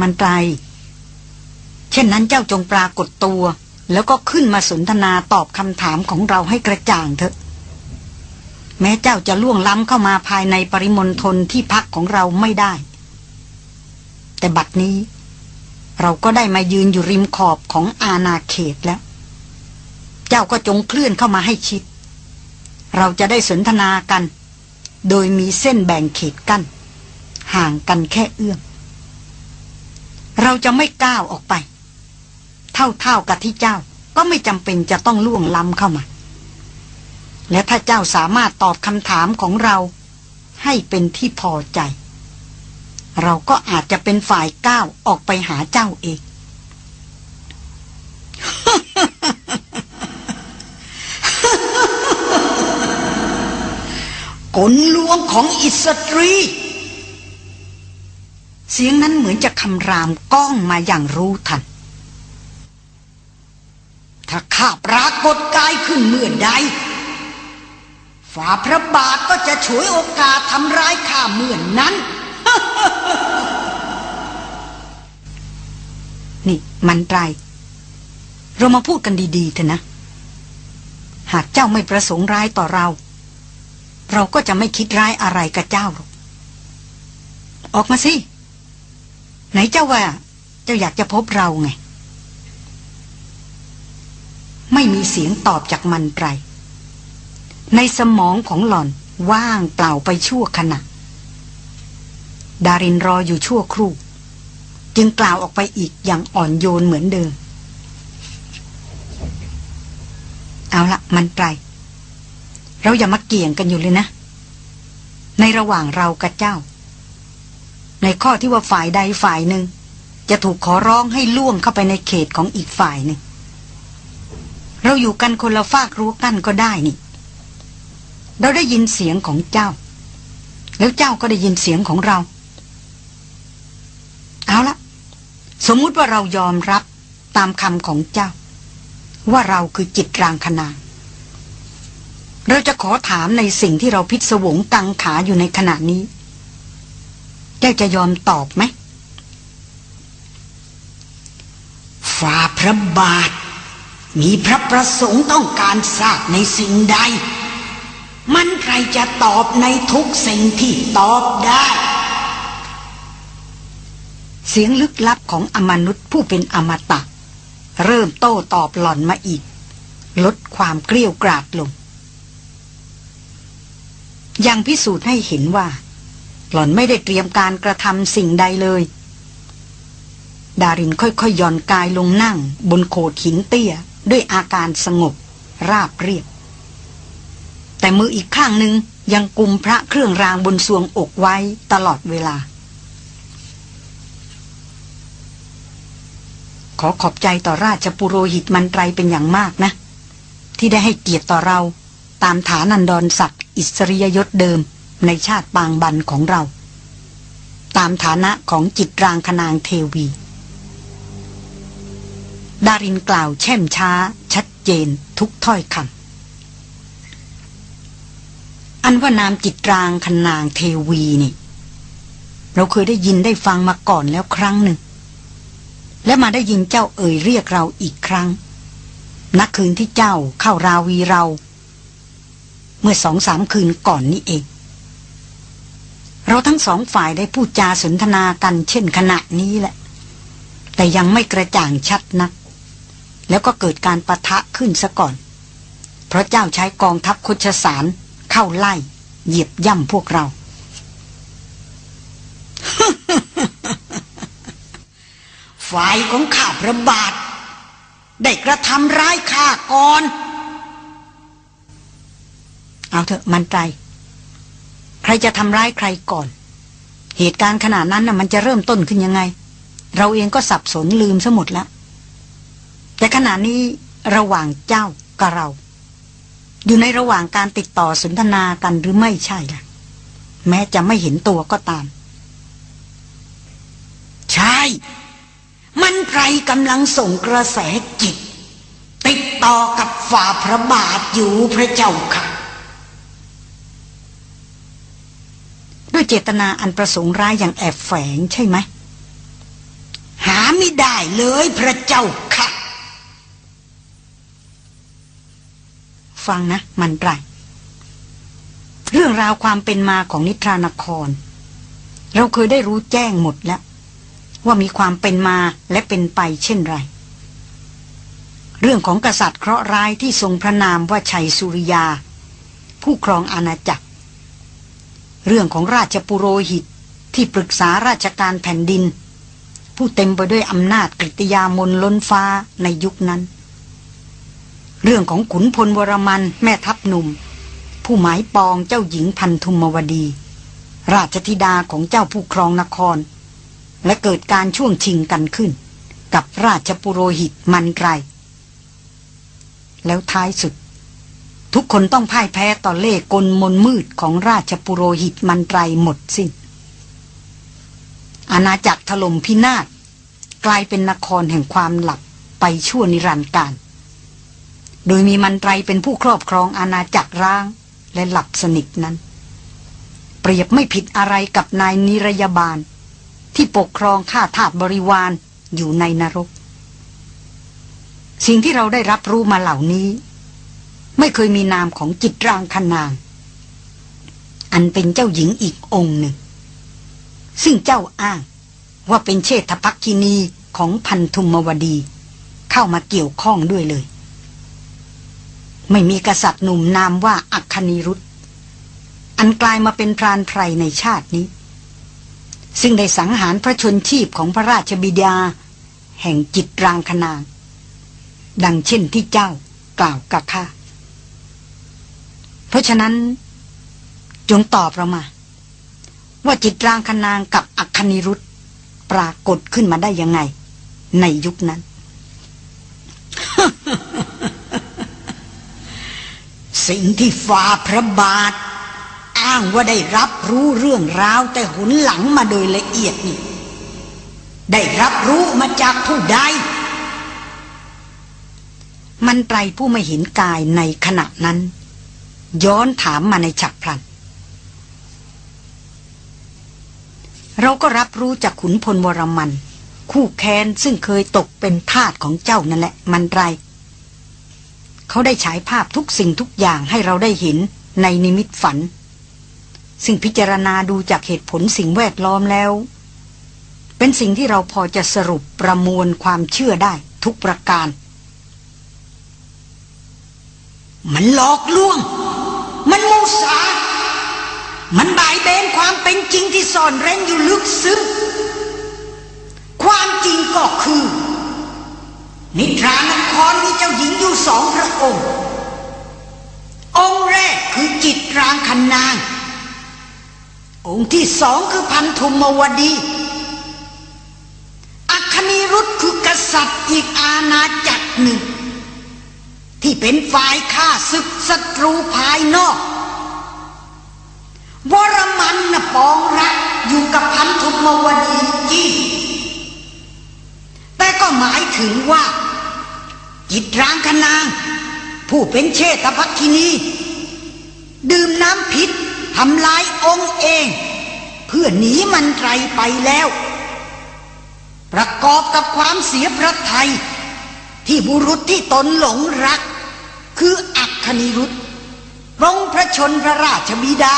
มันไตรเช่นนั้นเจ้าจงปรากฏตัว แล้วก็ขึ้นมาสนทนาตอบคำถามของเราให้กระจ่างเถอะ แม้เจ้าจะล่วงล้ำเข้ามาภายในปริมณฑลที่พักของเราไม่ได้ แต่บัดนี้ เราก็ได้มายืนอยู่ริมขอบของอาณาเขตแล้ว เจ้าก็จงเคลื่อนเข้ามาให้ชิด เราจะได้สนทนากัน โดยมีเส้นแบ่งเขตกั้นห่างกันแค่เอื้อม เราจะไม่ก้าวออกไป เท่าๆกับที่เจ้าก็ไม่จำเป็นจะต้องล่วงล้ำเข้ามา และถ้าเจ้าสามารถตอบคำถามของเรา ให้เป็นที่พอใจ เราก็อาจจะเป็นฝ่ายก้าวออกไปหาเจ้าเองกลลวงของอิสตรี เสียงนั้นเหมือนจะคำรามก้องมาอย่างรู้ทัน ถ้าข้าปรากฏกายขึ้นเมื่อใดฝ่าพระบาทก็จะฉวยโอกาสทำร้ายข้าเมื่อนนั้น นี่มันไตรเรามาพูดกันดีๆเถอะนะ หากเจ้าไม่ประสงค์ร้ายต่อเรา เราก็จะไม่คิดร้ายอะไรกับเจ้าหรอก ออกมาสิ ไหนเจ้าว่า เจ้าอยากจะพบเราไง ไม่มีเสียงตอบจากมันไตรในสมองของหล่อนว่างเปล่าไปชั่วขณะ ดารินรออยู่ชั่วครู่ จึงกล่าวออกไปอีกอย่างอ่อนโยนเหมือนเดิม เอาละมันไตรเราอย่ามาเกี่ยงกันอยู่เลยนะ ในระหว่างเรากับเจ้า ในข้อที่ว่าฝ่ายใดฝ่ายหนึ่ง จะถูกขอร้องให้ล่วงเข้าไปในเขตของอีกฝ่ายหนึ่ง เราอยู่กันคนละฝากรั้วกั้นก็ได้นี่ เราได้ยินเสียงของเจ้า แล้วเจ้าก็ได้ยินเสียงของเรา เอาละสมมุติว่าเรายอมรับตามคำของเจ้า ว่าเราคือจิตรางคณาเราจะขอถามในสิ่งที่เราพิศวงกังขาอยู่ในขณะนี้ เจ้าจะยอมตอบไหมฝ่าพระบาท มีพระประสงค์ต้องการทราบในสิ่งใด มันใครจะตอบในทุกสิ่งที่ตอบได้ เสียงลึกลับของอมนุษย์ผู้เป็นอมตะ เริ่มโต้ตอบหล่อนมาอีก ลดความเกลี้ยวกราดลง ยังพิสูจน์ให้เห็นว่า หล่อนไม่ได้เตรียมการกระทำสิ่งใดเลย ดารินค่อยๆย่อนกายลงนั่ง บนโขดหินเตี้ย ด้วยอาการสงบ ราบเรียบ แต่มืออีกข้างหนึ่งยังกุมพระเครื่องรางบนสวงอกไว้ตลอดเวลา ขอขอบใจต่อราชปุโรหิตมันไตรเป็นอย่างมากนะ ที่ได้ให้เกียรติต่อเราตามฐานันดรศักดิ์อิสริยยศเดิม ในชาติปางบันของเรา ตามฐานะของจิตรางคนางเทวี ดารินกล่าวแช่มช้า ชัดเจนทุกถ้อยคำอันว่านามจิตรางคนางเทวีนี่ เราเคยได้ยินได้ฟังมาก่อนแล้วครั้งหนึ่ง และมาได้ยินเจ้าเอ่ยเรียกเราอีกครั้งนักคืนที่เจ้าเข้าราวีเรา เมื่อสองสามคืนก่อนนี้เอง เราทั้งสองฝ่ายได้พูดจาสนทนากันเช่นขณะนี้แหละ แต่ยังไม่กระจ่างชัดนัก แล้วก็เกิดการประทะขึ้นซะก่อน เพราะเจ้าใช้กองทัพคชสารเข้าไล่ เหยียบย่ำพวกเรา ฝ่ายของข้าพระบาท ได้กระทำร้ายข้าก่อน เอาเถอะมันใจ รจะทำร้ายใครก่อน เหตุการณ์ขนาดนั้นน่ะมันจะเริ่มต้นขึ้นยังไง เราเองก็สับสนลืมซะหมดล้วแต่ขณะนี้ระหว่างเจ้ากับเรา อยู่ในระหว่างการติดต่อสนทนากันหรือไม่ใช่ล่ะ แม้จะไม่เห็นตัวก็ตาม ใช่ มันใครกำลังส่งกระแสจิต ติดต่อกับฝ่าพระบาทอยู่พระเจ้าค่ะ ด้วยเจตนาอันประสงค์ร้ายอย่างแอบแฝงใช่ไหม หาไม่ได้เลยพระเจ้าค่ะ ฟังนะ มันไรเรื่องราวความเป็นมาของนิทรานคร เราเคยได้รู้แจ้งหมดแล้ว ว่ามีความเป็นมาและเป็นไปเช่นไร เรื่องของกษัตริย์เคราะห์ร้ายที่ทรงพระนามว่าชัยสุริยา ผู้ครองอาณาจักร เรื่องของราชปุโรหิตที่ปรึกษาราชการแผ่นดิน ผู้เต็มไปด้วยอำนาจกริยามนล้นฟ้าในยุคนั้น เรื่องของขุนพลวรมันแม่ทัพหนุ่ม ผู้หมายปองเจ้าหญิงพันธุมวดี ราชธิดาของเจ้าผู้ครองนคร และเกิดการช่วงชิงกันขึ้น กับราชปุโรหิตมันไกรแล้วท้ายสุด ทุกคนต้องพ่ายแพ้ต่อเล่กลมนมืดของราชปุโรหิตมันไตรหมดสิน้น อาณาจักรถล่มพินาศกลายเป็นนครแห่งความหลับไปชั่วนิรันดร์การ โดยมีมันไตรเป็นผู้ครอบครองอาณาจักรร้างและหลับสนิทนั้น เปรียบไม่ผิดอะไรกับนายนิรยาบาล ที่ปกครองข้าทาสบริวารอยู่ในนรก สิ่งที่เราได้รับรู้มาเหล่านี้ ไม่เคยมีนามของจิตรางคนาง อันเป็นเจ้าหญิงอีกองหนึ่ง ซึ่งเจ้าอ้างว่าเป็นเชษฐภักกินีของพันธุมวดี เข้ามาเกี่ยวข้องด้วยเลย ไม่มีกษัตริย์หนุ่มนามว่าอัคคณีรุตอันกลายมาเป็นพรานไพรในชาตินี้ ซึ่งได้สังหารพระชนชีพของพระราชบิดา แห่งจิตรางคนาง ดังเช่นที่เจ้ากล่าวกับข้า เพราะฉะนั้น จงตอบเรามา ว่าจิตรางคนางกับอัคคณิรุธปรากฏขึ้นมาได้ยังไง ในยุคนั้น สิ่งที่ฝ่าพระบาท อ้างว่าได้รับรู้เรื่องราวแต่หุนหลังมาโดยละเอียดนี่ ได้รับรู้มาจากผู้ใดมันไตรผู้ไม่เห็นกายในขณะนั้น ย้อนถามมาในฉับพลัน เราก็รับรู้จากขุนพลวรมัน คู่แค้นซึ่งเคยตกเป็นทาสของเจ้านั่นแหละมันไร เขาได้ฉายภาพทุกสิ่งทุกอย่างให้เราได้เห็นในนิมิตฝัน ซึ่งพิจารณาดูจากเหตุผลสิ่งแวดล้อมแล้ว เป็นสิ่งที่เราพอจะสรุปประมวลความเชื่อได้ทุกประการมันหลอกลวง มันมูสา มันบ่ายเบนความเป็นจริงที่ซ่อนเร้นอยู่ลึกซึ้ง ความจริงก็คือ นิทรานครมีเจ้าหญิงอยู่สองพระองค์ องค์แรกคือจิตรางคันนาง องค์ที่สองคือพันธุมวดี อัคนีรุธคือกษัตริย์อีกอาณาจักรหนึ่ง ที่เป็นฝ่ายฆ่าศึกศัตรูภายนอก วรมันนะปองรักอยู่กับพันธุมวดีจริงแต่ก็หมายถึงว่า จิตร้างคนาง ผู้เป็นเชษฐภักินี ดื่มน้ำพิษทำลายองค์เอง เพื่อหนีมันไตรไปแล้ว ประกอบกับความเสียพระไทยที่บุรุษที่ตนหลงรัก คืออักคณิรุธรงพระชนพระราชบิดา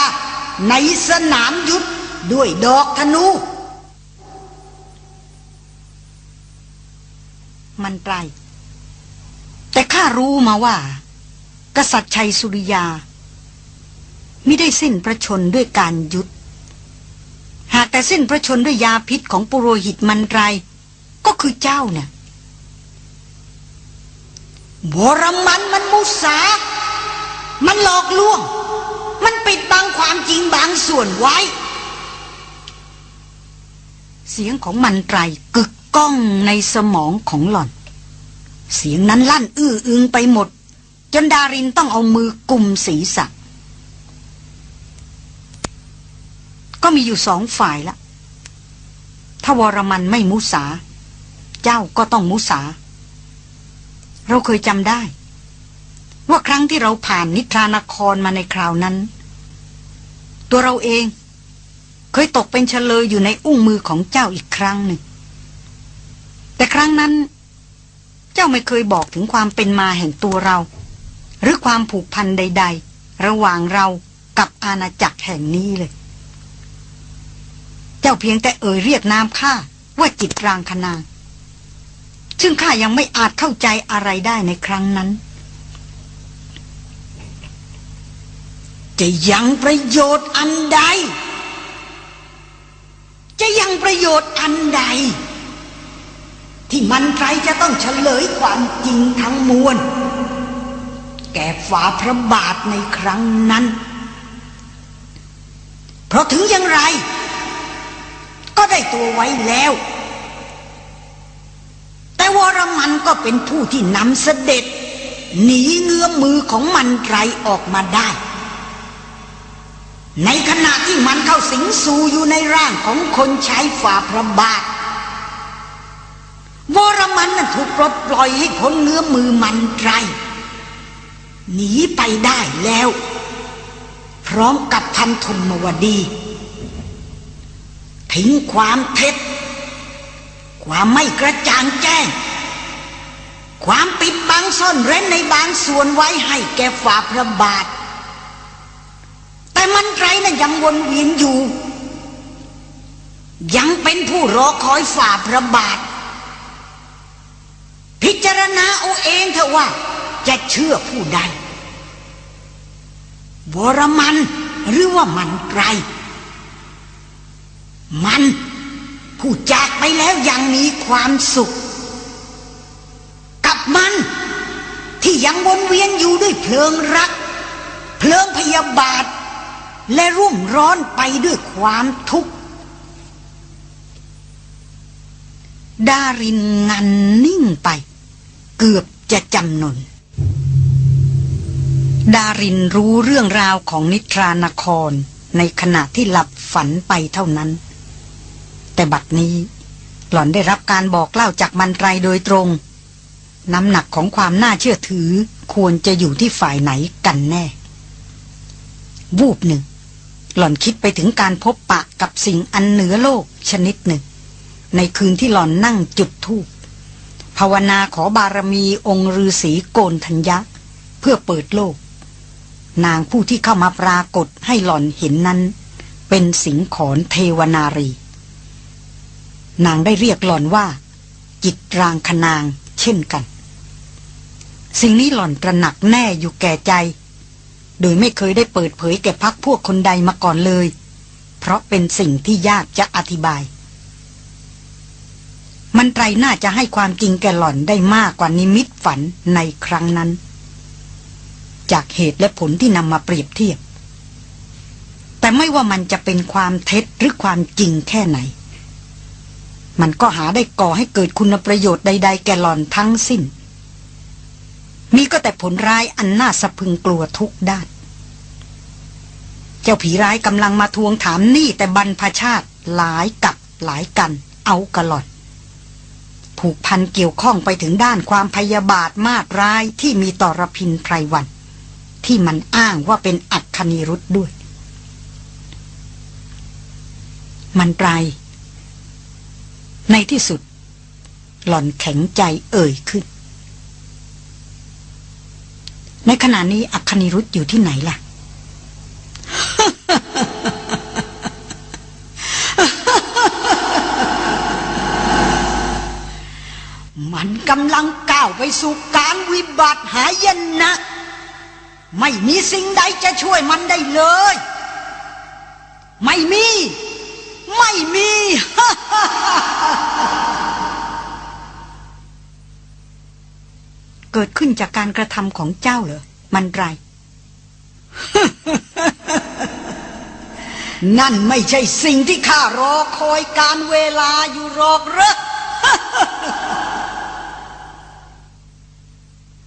ในสนามยุทธด้วยดอกธนู มันไกลแต่ข้ารู้มาว่า กษัตริย์ชัยสุริยาไม่ได้สิ้นพระชนด้วยการยุทธหากแต่สิ้นพระชนด้วยยาพิษของปุโรหิตมันไรก็คือเจ้าเนี่ย บรมันมันมุสา มันหลอกลวง มันปิดบังความจริงบางส่วนไว้ เสียงของมันไตรกึกก้องในสมองของหล่อน เสียงนั้นลั่นอื้ออึงไปหมด จนดารินต้องเอามือกุมศีรษะ ก็มีอยู่สองฝ่ายละถ้าวรมันไม่มุสา เจ้าก็ต้องมุสา เราเคยจำได้ ว่าครั้งที่เราผ่านนิทรานครมาในคราวนั้น ตัวเราเอง เคยตกเป็นเฉลยอยู่ในอุ้งมือของเจ้าอีกครั้งหนึ่ง แต่ครั้งนั้น เจ้าไม่เคยบอกถึงความเป็นมาแห่งตัวเรา หรือความผูกพันใด ๆ ระหว่างเรากับอาณาจักรแห่งนี้เลย เจ้าเพียงแต่เอ่ยเรียกนามข้าว่าจิตรางคนาง ซึ่งข้ายังไม่อาจเข้าใจอะไรได้ในครั้งนั้น จะยังประโยชน์อันใด จะยังประโยชน์อันใด ที่มันใครจะต้องเฉลยความจริงทั้งมวล แก่ฝ่าพระบาทในครั้งนั้น เพราะถึงอย่างไร ก็ได้ตัวไว้แล้ว วรมันก็เป็นผู้ที่นำเสด็จ หนีเงื้อมมือของมันไรออกมาได้ ในขณะที่มันเข้าสิงสู่อยู่ในร่างของคนใช้ฝ่าพระบาทวรมันนั้นถูกปลดปล่อยให้พ้นเงื้อมมือมันไรหนีไปได้แล้ว พร้อมกับทันทนมวดี ทิ้งความเท็จ ความไม่กระจ่างแจ้ง ความปิดบังซ่อนเร้นในบางส่วนไว้ให้แก่ฝ่าพระบาท แต่มันไรนะ่ะยังวนเวียนอยู่ ยังเป็นผู้รอคอยฝ่าพระบาท พิจารณาเอาเองเถอะว่าจะเชื่อผู้ใดวรมันหรือว่ามันไกรมัน ผู้จากไปแล้วยังมีความสุข กับมันที่ยังวนเวียนอยู่ด้วยเพลิงรัก เพลิงพยาบาท และรุ่มร้อนไปด้วยความทุกข์ดารินงันนิ่งไป เกือบจะจำนน ดารินรู้เรื่องราวของนิทรานครในขณะที่หลับฝันไปเท่านั้น แต่บัดนี้ หล่อนได้รับการบอกเล่าจากมันไรโดยตรง น้ำหนักของความน่าเชื่อถือควรจะอยู่ที่ฝ่ายไหนกันแน่ วูบหนึ่ง หล่อนคิดไปถึงการพบปะกับสิ่งอันเหนือโลกชนิดหนึ่ง ในคืนที่หล่อนนั่งจุดธูปภาวนาขอบารมีองค์ฤาษีโกนธัญญะ เพื่อเปิดโลก นางผู้ที่เข้ามาปรากฏให้หล่อนเห็นนั้น เป็นสิงขอนเทวนารี นางได้เรียกหล่อนว่า จิตรางคนางเช่นกัน สิ่งนี้หล่อนตระหนักแน่อยู่แก่ใจ โดยไม่เคยได้เปิดเผยแก่พักพวกคนใดมาก่อนเลย เพราะเป็นสิ่งที่ยากจะอธิบาย มันไตรน่าจะให้ความจริงแก่หล่อนได้มากกว่านิมิตฝันในครั้งนั้น จากเหตุและผลที่นำมาเปรียบเทียบ แต่ไม่ว่ามันจะเป็นความเท็จหรือความจริงแค่ไหน มันก็หาได้ก่อให้เกิดคุณประโยชน์ใด ๆ แก่หลอนทั้งสิ้น มีก็แต่ผลร้ายอันน่าสะพึงกลัวทุกด้าน เจ้าผีร้ายกำลังมาทวงถามหนี้แต่บรรพชาติหลายกับหลายกัน เอากระหล่อนผูกพันเกี่ยวข้องไปถึงด้านความพยาบาทมาดร้ายที่มีต่อรพินไพรวัน ที่มันอ้างว่าเป็นอัคคณีรุษด้วย มันไตร ในที่สุด หล่อนแข็งใจเอ่ยขึ้น ในขณะนี้อัคคณีรุษอยู่ที่ไหนล่ะ มันกำลังก้าวไปสู่การวิบัติหายนะ ไม่มีสิ่งใดจะช่วยมันได้เลย ไม่มี ไม่มี เกิดขึ้นจากการกระทำของเจ้าเหรอ มันไร นั่นไม่ใช่สิ่งที่ข้ารอคอยการเวลาอยู่หรอกเหรอ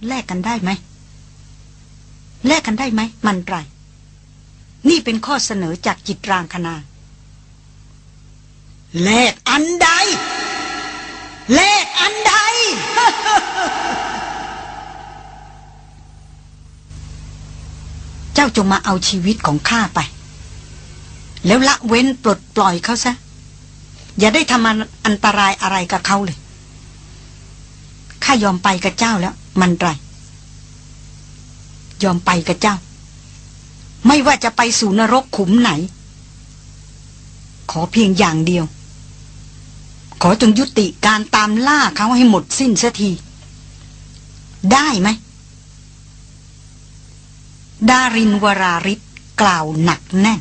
แลกกันได้ไหม แลกกันได้ไหม มันไร นี่เป็นข้อเสนอจากจิตรางคณา แลกอันใด แลกอันใด เจ้าจงมาเอาชีวิตของข้าไป แล้วละเว้นปลดปล่อยเขาซะ อย่าได้ทำอันตรายอะไรกับเขาเลย ข้ายอมไปกับเจ้าแล้ว มันไร ยอมไปกับเจ้า ไม่ว่าจะไปสู่นรกขุมไหนขอเพียงอย่างเดียว ขอจงยุติการตามล่าเขาให้หมดสิ้นเสียที ได้ไหม ดารินวราริศกล่าวหนักแน่น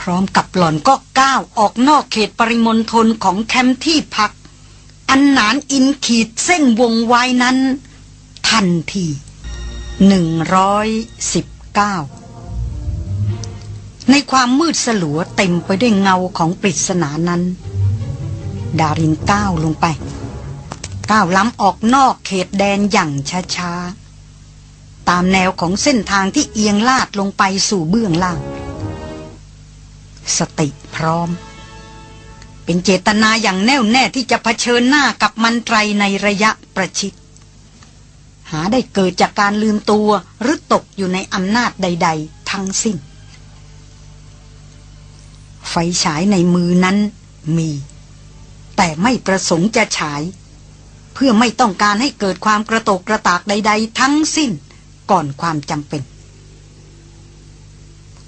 พร้อมกับหล่อนก็ก้าวออกนอกเขตปริมณฑลของแคมป์ที่พัก อันหนานอินขีดเส้นวงไว้นั้น ทันทีหนึ่งร้อยสิบเก้าในความมืดสลัวเต็มไปด้วยเงาของปริศนานั้น ดารินก้าวลงไป ก้าวล้ำออกนอกเขตแดนอย่างช้าๆ ตามแนวของเส้นทางที่เอียงลาดลงไปสู่เบื้องล่าง สติพร้อม เป็นเจตนาอย่างแน่วแน่ที่จะเผชิญหน้ากับมันไตรในระยะประชิด หาได้เกิดจากการลืมตัวหรือตกอยู่ในอำนาจใด ๆ ทั้งสิ้น ไฟฉายในมือนั้นมี แต่ไม่ประสงค์จะฉาย เพื่อไม่ต้องการให้เกิดความกระโตกกระตากใด ๆ ทั้งสิ้นก่อนความจำเป็น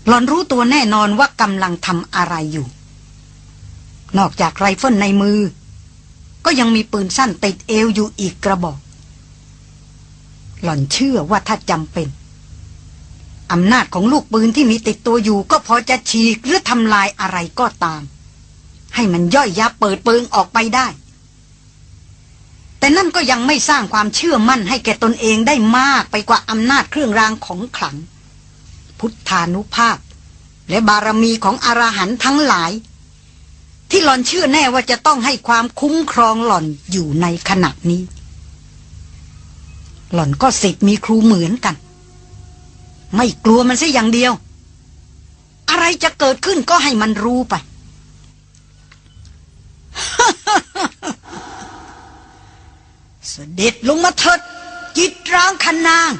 หลอนรู้ตัวแน่นอนว่ากำลังทำอะไรอยู่ นอกจากไรเฟิลในมือ ก็ยังมีปืนสั้นติดเอวอยู่อีกกระบอก หล่อนเชื่อว่าถ้าจำเป็นอำนาจของลูกปืนที่มีติดตัวอยู่ก็พอจะฉีกหรือทำลายอะไรก็ตาม ให้มันย่อยยับเปิดเปิงออกไปได้ แต่นั่นก็ยังไม่สร้างความเชื่อมั่นให้แก่ตนเองได้มากไปกว่าอำนาจเครื่องรางของขลัง พุทธานุภาพ และบารมีของอรหันต์ทั้งหลาย ที่หล่อนเชื่อแน่ว่าจะต้องให้ความคุ้มครองหล่อนอยู่ในขณะนี้ หล่อนก็สิทธิ์มีครูเหมือนกัน ไม่กลัวมันซะอย่างเดียวอะไรจะเกิดขึ้นก็ให้มันรู้ไป เสด็จลงมาเถิดจิตร้างคันนาง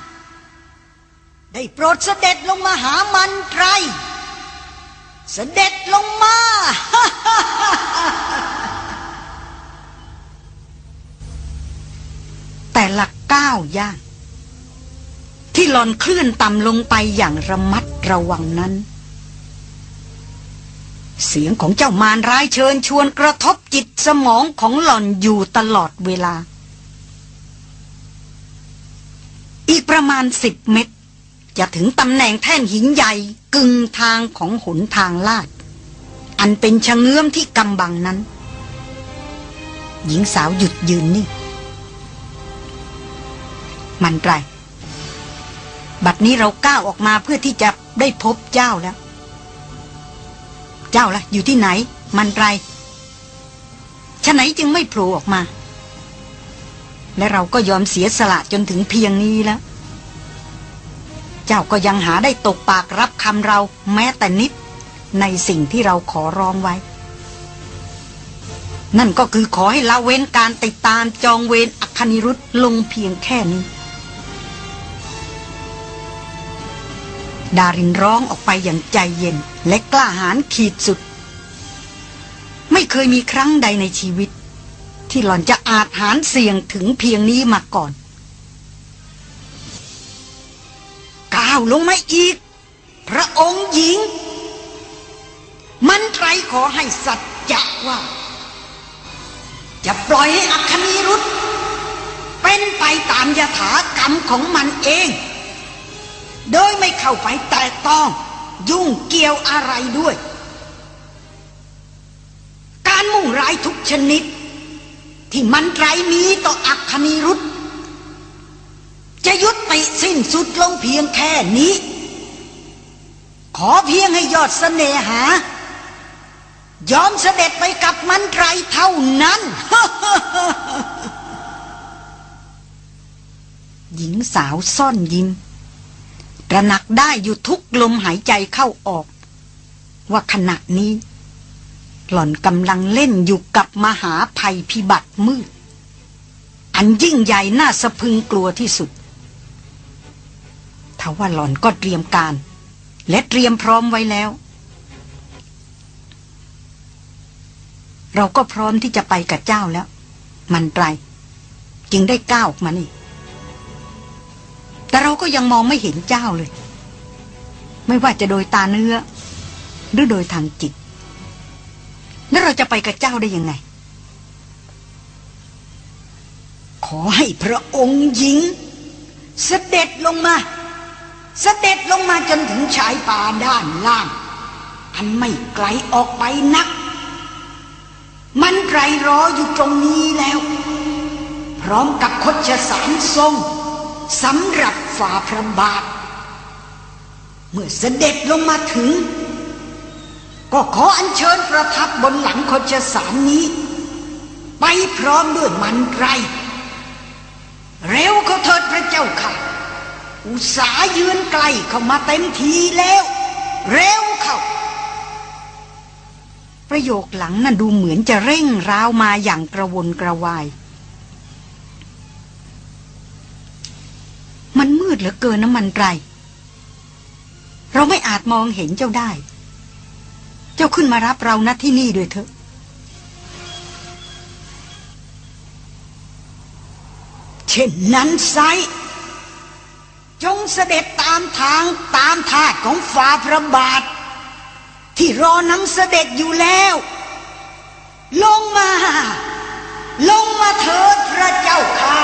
ได้โปรดเสด็จลงมาหามันไตรเสด็จลงมาแต่หลักก้าวย่าง ที่หลอนเคลื่อนต่ำลงไปอย่างระมัดระวังนั้น เสียงของเจ้ามารร้ายเชิญชวนกระทบจิตสมองของหล่อนอยู่ตลอดเวลา อีกประมาณสิบเมตร จะถึงตำแหน่งแท่นหินใหญ่กึ่งทางของหนทางลาด อันเป็นชะเงื้อมที่กำบังนั้น หญิงสาวหยุดยืนนิ่งมันไร บัดนี้เราก้าวออกมาเพื่อที่จะได้พบเจ้าแล้ว เจ้าล่ะ อยู่ที่ไหน มันไรฉะไหนจึงไม่โผล่ออกมา และเราก็ยอมเสียสละจนถึงเพียงนี้แล้ว เจ้าก็ยังหาได้ตกปากรับคำเราแม้แต่นิด ในสิ่งที่เราขอร้องไว้ นั่นก็คือขอให้ละเว้นการติดตามจองเวรอัคนิรุธลงเพียงแค่นี้ ดารินร้องออกไปอย่างใจเย็นและกล้าหาญขีดสุด ไม่เคยมีครั้งใดในชีวิต ที่หล่อนจะอาจหารเสี่ยงถึงเพียงนี้มาก่อน ก้าวลงมาอีก พระองค์หญิง มันไตรขอให้สัจจะว่า จะปล่อยให้อัคนีรุธเป็นไปตามยถากรรมของมันเอง โดยไม่เข้าไปแตะต้อง ยุ่งเกี่ยวอะไรด้วย การมุ่งร้ายทุกชนิด ที่มันไรมีต่ออัคนีรุธจะยุติสิ้นสุดลงเพียงแค่นี้ ขอเพียงให้ยอดสเสน่หา ยอมเสด็จไปกับมันไรเท่านั้น หญิงสาวซ่อนยิ้ม ตระหนักได้อยู่ทุกลมหายใจเข้าออก ว่าขณะนี้ หล่อนกำลังเล่นอยู่กับมหาภัยพิบัติมืด อันยิ่งใหญ่น่าสะพึงกลัวที่สุดทว่าหล่อนก็เตรียมการ และเตรียมพร้อมไว้แล้ว เราก็พร้อมที่จะไปกับเจ้าแล้ว มันไตรจิจึงได้ก้าวออกมานี่ แต่เราก็ยังมองไม่เห็นเจ้าเลย ไม่ว่าจะโดยตาเนื้อ หรือโดยทางจิต แล้วเราจะไปกับเจ้าได้ยังไง ขอให้พระองค์หญิง เสด็จลงมา เสด็จลงมาจนถึงชายป่าด้านล่าง อันไม่ไกลออกไปนัก มันไกรรออยู่ตรงนี้แล้ว พร้อมกับคชสารทรง สำหรับฝ่าพระบาท เมื่อเสด็จลงมาถึง ก็ขออัญเชิญประทับบนหลังคชสารนี้ ไปพร้อมด้วยมันไกรเร็วเขาเถิดพระเจ้าค่ะ อุตสายืนไกลเข้ามาเต็มทีแล้ว เร็วเข้าประโยคหลังน่ะดูเหมือนจะเร่งร้าวมาอย่างกระวนกระวาย มันมืดเหลือเกินน้ำมันไร เราไม่อาจมองเห็นเจ้าได้ เจ้าขึ้นมารับเราณที่นี่ด้วยเถอะเช่นนั้นไซจงเสด็จตามทางตามทาตของฝ่าพระบาท ที่รอนำเสด็จอยู่แล้ว ลงมา ลงมาเถิดพระเจ้าค่ะ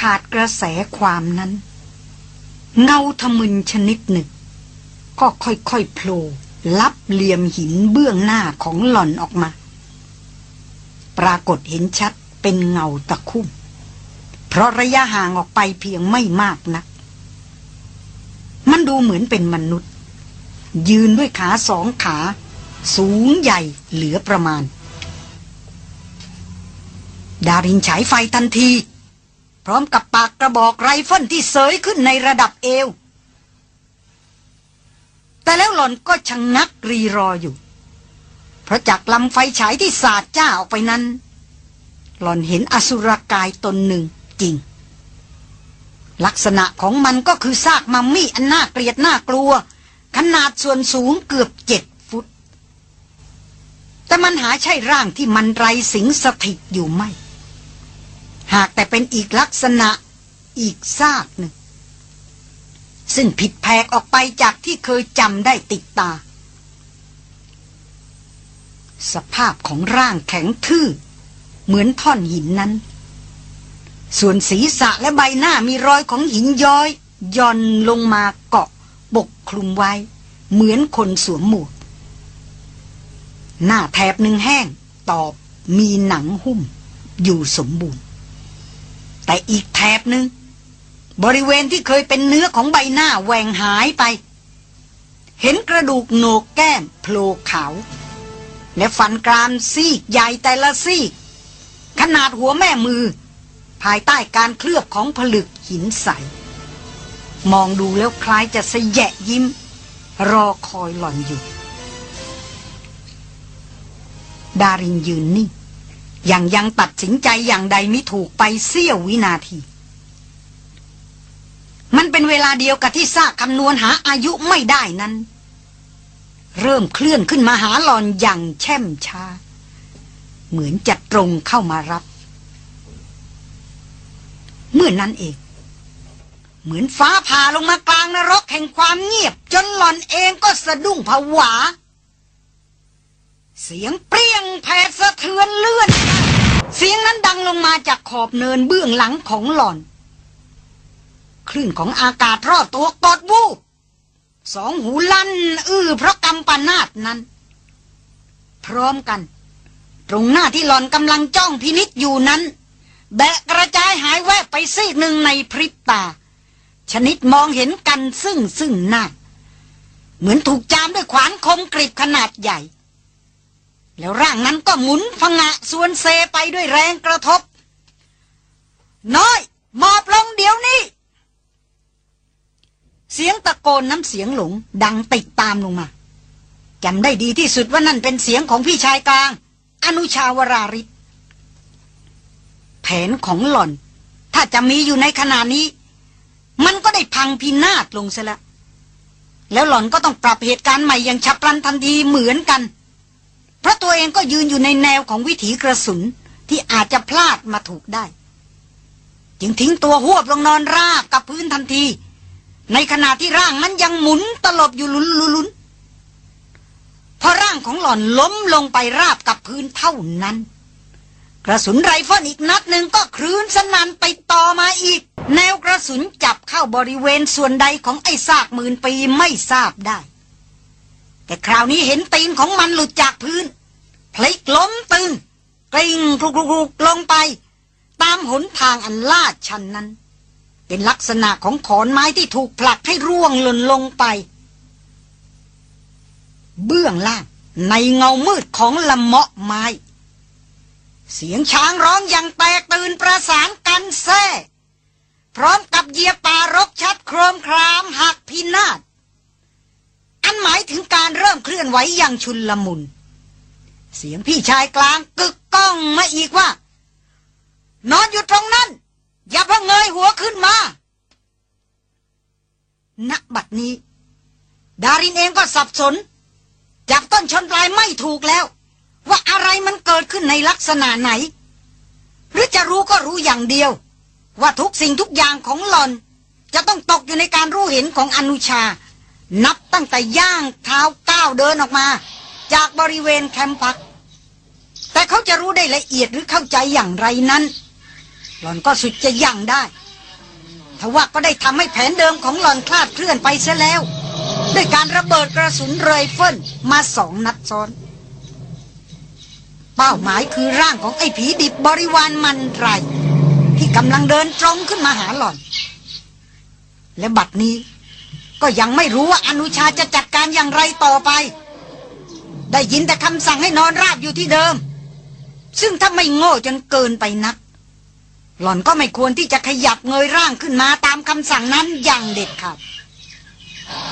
ขาดกระแสความนั้น เงาทะมึนชนิดหนึ่ง ก็ค่อยๆโผล่ลับเหลี่ยมหินเบื้องหน้าของหล่อนออกมา ปรากฏเห็นชัดเป็นเงาตะคุ่ม เพราะระยะห่างออกไปเพียงไม่มากนัก มันดูเหมือนเป็นมนุษย์ ยืนด้วยขาสองขา สูงใหญ่เหลือประมาณ ดารินฉายไฟทันที ร้อมกับปากกระบอกไรเฟิลที่เสยขึ้นในระดับเอว แต่แล้วหล่อนก็ชะงงักรีรออยู่ เพราะจากลำไฟฉายที่สาดจ้าออกไปนั้น หล่อนเห็นอสุรกายตนหนึ่งจริง ลักษณะของมันก็คือซากมัมมี่อันน่าเกลียดน่ากลัว ขนาดส่วนสูงเกือบเจ็ดฟุต แต่มันหาใช่ร่างที่มันไรสิงสถิตอยู่ไม่ หากแต่เป็นอีกลักษณะอีกซากหนึ่ง ซึ่งผิดแผกออกไปจากที่เคยจำได้ติดตา สภาพของร่างแข็งทื่อ เหมือนท่อนหินนั้น ส่วนศีรษะและใบหน้ามีรอยของหินย้อยย่อนลงมาเกาะปกคลุมไว้ เหมือนคนสวมหมวก หน้าแถบหนึ่งแห้งตอบมีหนังหุ้ม อยู่สมบูรณ์ แต่อีกแถบหนึ่งบริเวณที่เคยเป็นเนื้อของใบหน้าแหว่งหายไป เห็นกระดูกโหนกแก้มโผล่ขาวและฟันกรามซีกใหญ่แต่ละซีก ขนาดหัวแม่มือ ภายใต้การเคลือบของผลึกหินใส มองดูแล้วคล้ายจะสยะยิ้ม รอคอยหล่อนอยู่ ดารินยืนนิ่ง อยังยังตัดสินใจอย่างใดม่ถูกไปเสี้ยววินาที มันเป็นเวลาเดียวกับที่ซากคำนวณหาอายุไม่ได้นั้น เริ่มเคลื่อนขึ้นมาหาหลอนอย่างแช่มช้า เหมือนจะตรงเข้ามารับ เมื่อนนั้นเอง เหมือนฟ้าผ่าลงมากลางนรกแห่งความเงียบ จนหลอนเองก็สะดุ้งผวา เสียงเปรี้ยงแผดสะเทือนเลื่อน เสียงนั้นดังลงมาจากขอบเนินเบื้องหลังของหลอน คลื่นของอากาศรอบตัวกดวูบสองหูลั่น อื้อเพราะกำปนาดนั้น พร้อมกัน ตรงหน้าที่หลอนกำลังจ้องพินิษอยู่นั้น แบะกระจายหายแวบไปซีกหนึ่งในพริบตา ชนิดมองเห็นกันซึ่งซึ่งหน้า เหมือนถูกจามด้วยขวานคมกริบขนาดใหญ่ แล้วร่างนั้นก็หมุนพงะส่วนเซไปด้วยแรงกระทบ น้อยหมอบลงเดี๋ยวนี้ เสียงตะโกนน้ำเสียงหลง ดังติดตามลงมาจำได้ดีที่สุดว่านั่นเป็นเสียงของพี่ชายกลาง อนุชาวราริศแผนของหล่อน ถ้าจะมีอยู่ในขณะนี้ มันก็ได้พังพินาศลงซะแล้วแล้วหล่อนก็ต้องปรับเหตุการณ์ใหม่อย่างฉับพลันทันทีเหมือนกัน เพราะตัวเองก็ยืนอยู่ในแนวของวิถีกระสุนที่อาจจะพลาดมาถูกได้ จึงทิ้งตัวหวบลงนอนราบกับพื้นทันที ในขณะที่ร่างนั้นยังหมุนตลบอยู่ลุนลุนพอร่างของหล่อนล้มลงไปราบกับพื้นเท่านั้น กระสุนไรเฟิลอีกนัดหนึ่งก็ครืนสนั่นไปต่อมาอีก แนวกระสุนจับเข้าบริเวณส่วนใดของไอ้ซากหมื่นปีไม่ทราบได้ แต่คราวนี้เห็นตีนของมันหลุดจากพื้น พลิกล้มตึงกลิ้งขลุกๆลงไป ตามหนทางอันลาดชันนั้น เป็นลักษณะของขอนไม้ที่ถูกผลักให้ร่วงหล่นลงไป เบื้องล่างในเงามืดของละเมาะไม้ เสียงช้างร้องอย่างแตกตื่นประสานกันแซ่ พร้อมกับเหยียบป่ารกชัดโครมครามหักพินาศ อันหมายถึงการเริ่มเคลื่อนไหวอย่างชุนลมุน เสียงพี่ชายกลางกึกก้องมาอีกว่า นอนอยู่ตรงนั้น อย่าเพิ่งเงยหัวขึ้นมาณบัดนี้ ดารินเองก็สับสน จับต้นชนปลายไม่ถูกแล้ว ว่าอะไรมันเกิดขึ้นในลักษณะไหน หรือจะรู้ก็รู้อย่างเดียว ว่าทุกสิ่งทุกอย่างของหลอน จะต้องตกอยู่ในการรู้เห็นของอนุชา นับตั้งแต่ย่างเท้าก้าวเดินออกมา จากบริเวณแคมป์พัก แต่เขาจะรู้ได้ละเอียดหรือเข้าใจอย่างไรนั้น หล่อนก็สุดจะยั่งได้ทว่าก็ได้ทำให้แผนเดิมของหล่อนคลาดเคลื่อนไปเสียแล้ว ด้วยการระเบิดกระสุนเรยเฟิลมาสองนัดซ้อน เป้าหมายคือร่างของไอ้ผีดิบบริวารมันไร ที่กำลังเดินตรงขึ้นมาหาหล่อน และบัดนี้ ก็ยังไม่รู้ว่าอนุชาจะจัดการอย่างไรต่อไป ได้ยินแต่คำสั่งให้นอนราบอยู่ที่เดิม ซึ่งถ้าไม่โง่จนเกินไปนัก หล่อนก็ไม่ควรที่จะขยับเงยร่างขึ้นมาตามคำสั่งนั้นอย่างเด็ดขาด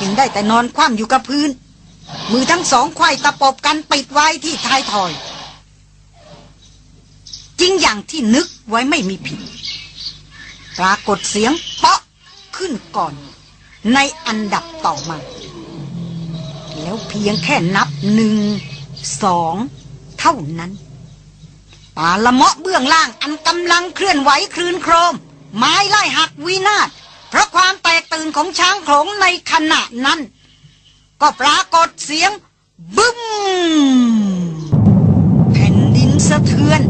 ยังได้แต่นอนคว่ำอยู่กับพื้น มือทั้งสองไขว้ตะปบกันปิดไว้ที่ท้ายถอย จริงอย่างที่นึกไว้ไม่มีผิด ปรากฏเสียงเปาะขึ้นก่อน ในอันดับต่อมา แล้วเพียงแค่นับหนึ่งสองเท่านั้นป่าละเมาะเบื้องล่างอันกำลังเคลื่อนไหวคลื่นโครม ไม้ไล่หักวินาศเพราะความแตกตื่นของช้างโขลงในขณะนั้น ก็ปรากฏเสียง บึ้ม แผ่นดินสะเทือน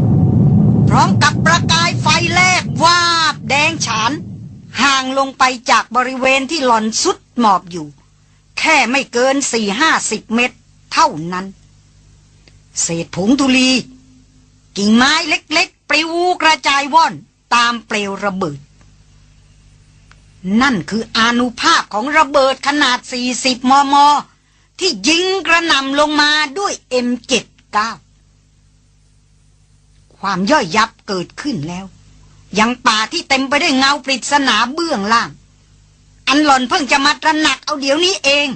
พร้อมกับประกายไฟแลบวาบแดงฉาน ห่างลงไปจากบริเวณที่หล่อนสุดหมอบอยู่ แค่ไม่เกินสี่ห้าสิบเมตร เท่านั้น เศษผงธุลี กิ่งไม้เล็กๆ ปลิวกระจายว่อนตามเปลวระเบิด นั่นคืออนุภาพของระเบิดขนาด 40 มม ที่ยิงกระหน่ำลงมาด้วย M79 ความย่อยยับเกิดขึ้นแล้ว ยังป่าที่เต็มไปด้วยเงาปริศนาเบื้องล่าง อันหล่อนเพิ่งจะมาตระหนักเอาเดี๋ยวนี้เอง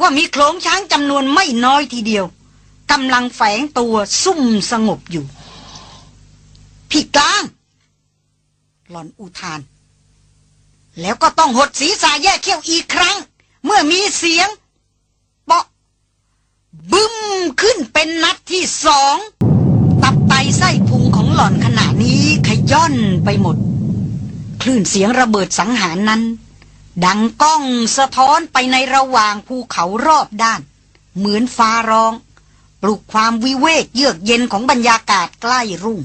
ว่ามีโขลงช้างจำนวนไม่น้อยทีเดียวกำลังแฝงตัวซุ่มสงบอยู่พี่กลาง หล่อนอุทาน แล้วก็ต้องหดศีรษะแยกเขี้ยวอีกครั้ง เมื่อมีเสียงเปาะบึ้มขึ้นเป็นนัดที่สอง ตับไตไส้พุงของหล่อนขณะ ย่อนไปหมด คลื่นเสียงระเบิดสังหารนั้น ดังก้องสะท้อนไปในระหว่างภูเขารอบด้าน เหมือนฟ้าร้อง ปลุกความวิเวกเยือกเย็นของบรรยากาศใกล้รุ่ง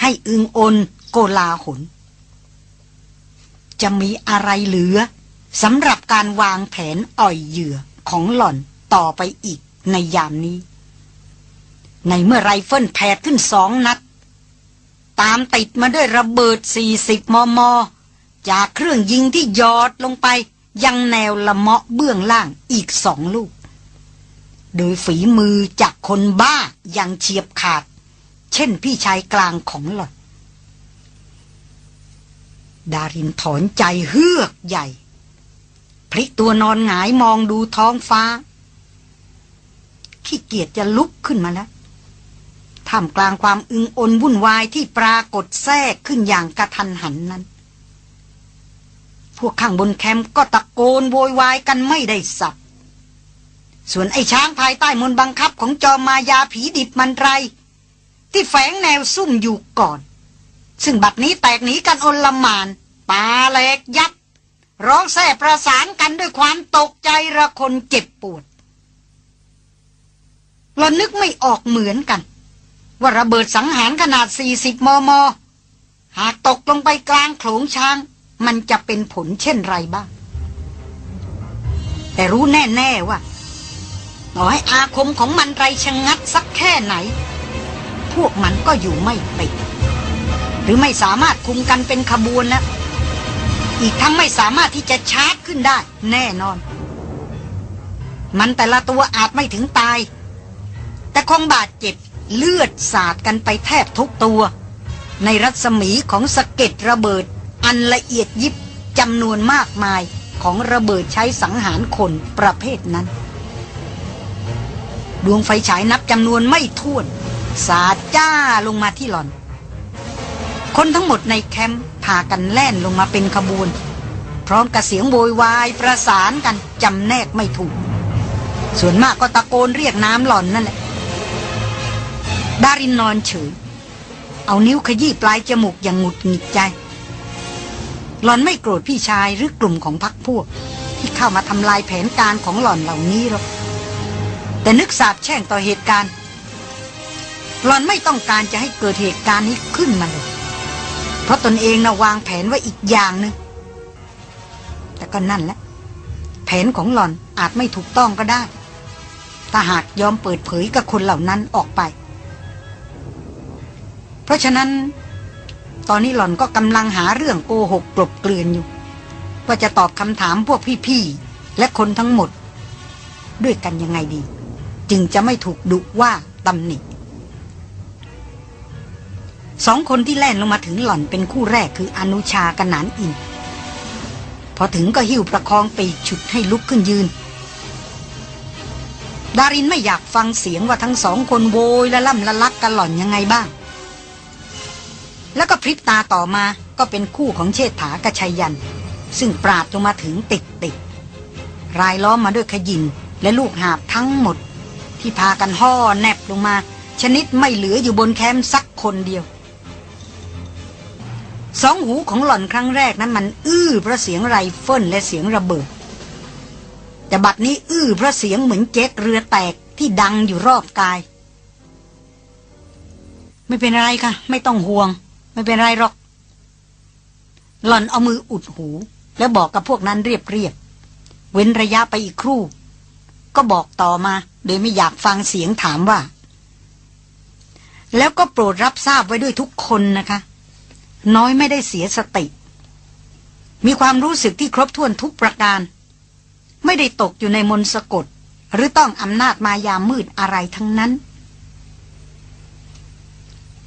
ให้อึงอนโกลาหนจะมีอะไรเหลือสำหรับการวางแผนอ่อยเหยื่อของหล่อนต่อไปอีกในยามนี้ ในเมื่อไรเฟิลแผดขึ้นสองนัด ตามติดมาด้วยระเบิด 40 มม จากเครื่องยิงที่ยอดลงไป ยังแนวละเมาะเบื้องล่างอีกสองลูก โดยฝีมือจากคนบ้าอย่างเฉียบขาด เช่นพี่ชายกลางของหล่อนดารินถอนใจเฮือกใหญ่ พลิกตัวนอนหงายมองดูท้องฟ้า ขี้เกียจจะลุกขึ้นมาแล้ว ท่ามกลางความอึงอนวุ่นวายที่ปรากฏแทรกขึ้นอย่างกระทันหันนั้น พวกข้างบนแคมป์ก็ตะโกนโวยวายกันไม่ได้สับส่วนไอ้ช้างภายใต้มนบังคับของจอมมายาผีดิบมันไร ที่แฝงแนวซุ่มอยู่ก่อน ซึ่งบัดนี้แตกหนีกันอนลมานปาเล็กยับร้องแส่ประสานกันด้วยความตกใจระคนเจ็บปวดเรานึกไม่ออกเหมือนกัน ว่าระเบิดสังหารขนาด 40 มม หากตกลงไปกลางโขลงช้าง มันจะเป็นผลเช่นไรบ้าง แต่รู้แน่ๆว่าต่อให้อาคมของมันไรชะงงัดสักแค่ไหน พวกมันก็อยู่ไม่ติดหรือไม่สามารถคุมกันเป็นขบวนแล้วอีกทั้งไม่สามารถที่จะชาร์จขึ้นได้แน่นอน มันแต่ละตัวอาจไม่ถึงตาย แต่คงบาดเจ็บ เลือดสาดกันไปแทบทุกตัว ในรัศมีของสะเก็ดระเบิด อันละเอียดยิบจำนวนมากมายของระเบิดใช้สังหารคนประเภทนั้น ดวงไฟฉายนับจำนวนไม่ถ้วน สาดจ้าลงมาที่หลอน คนทั้งหมดในแคมป์พากันแล่นลงมาเป็นขบวน พร้อมกับเสียงโวยวายประสานกันจำแนกไม่ถูก ส่วนมากก็ตะโกนเรียกน้ำหล่อนนั่นแหละ ดารินนอนเฉย เอานิ้วขยี้ปลายจมูกอย่างหงุดหงิดใจ หล่อนไม่โกรธพี่ชายหรือกลุ่มของพักพวก ที่เข้ามาทำลายแผนการของหล่อนเหล่านี้หรอกแต่นึกสาบแช่งต่อเหตุการณ์ หล่อนไม่ต้องการจะให้เกิดเหตุการณ์นี้ขึ้นมาเลย เพราะตนเองนะวางแผนไว้อีกอย่างหนึงแต่ก็นั่นแหละแผนของหล่อนอาจไม่ถูกต้องก็ได้ ถ้าหากยอมเปิดเผยกับคนเหล่านั้นออกไป เพราะฉะนั้น ตอนนี้หล่อนก็กำลังหาเรื่องโกหกกลบเกลื่อนอยู่ ว่าจะตอบคำถามพวกพี่ๆ และคนทั้งหมด ด้วยกันยังไงดี จึงจะไม่ถูกดุว่าตำหนิสองคนที่แล่นลงมาถึงหล่อนเป็นคู่แรกคืออนุชากับนานอิน พอถึงก็หิ้วประคองปีกฉุดให้ลุกขึ้นยืน ดารินไม่อยากฟังเสียงว่าทั้งสองคนโวยและล่ำละลักกันหล่อนยังไงบ้าง แล้วก็พริบตาต่อมาก็เป็นคู่ของเชษฐากับไชยยันต์ ซึ่งปราดลงมาถึงติดติดรายล้อมมาด้วยขยินและลูกหาบทั้งหมด ที่พากันห้อแน่บลงมา ชนิดไม่เหลืออยู่บนแคมป์สักคนเดียว สองหูของหล่อนครั้งแรกนั้นมันอื้อเพราะเสียงไรเฟิลและเสียงระเบิด แต่บัดนี้อื้อเพราะเสียงเหมือนเจ๊กเรือแตกที่ดังอยู่รอบกาย ไม่เป็นไรค่ะ ไม่ต้องห่วง ไม่เป็นไรหรอก หล่อนเอามืออุดหู แล้วบอกกับพวกนั้นเรียบเรียบเว้นระยะไปอีกครู่ ก็บอกต่อมา โดยไม่อยากฟังเสียงถามว่า แล้วก็โปรดรับทราบไว้ด้วยทุกคนนะคะ น้อยไม่ได้เสียสติ มีความรู้สึกที่ครบถ้วนทุกประการ ไม่ได้ตกอยู่ในมนสะกด หรือต้องอำนาจมายามืดอะไรทั้งนั้น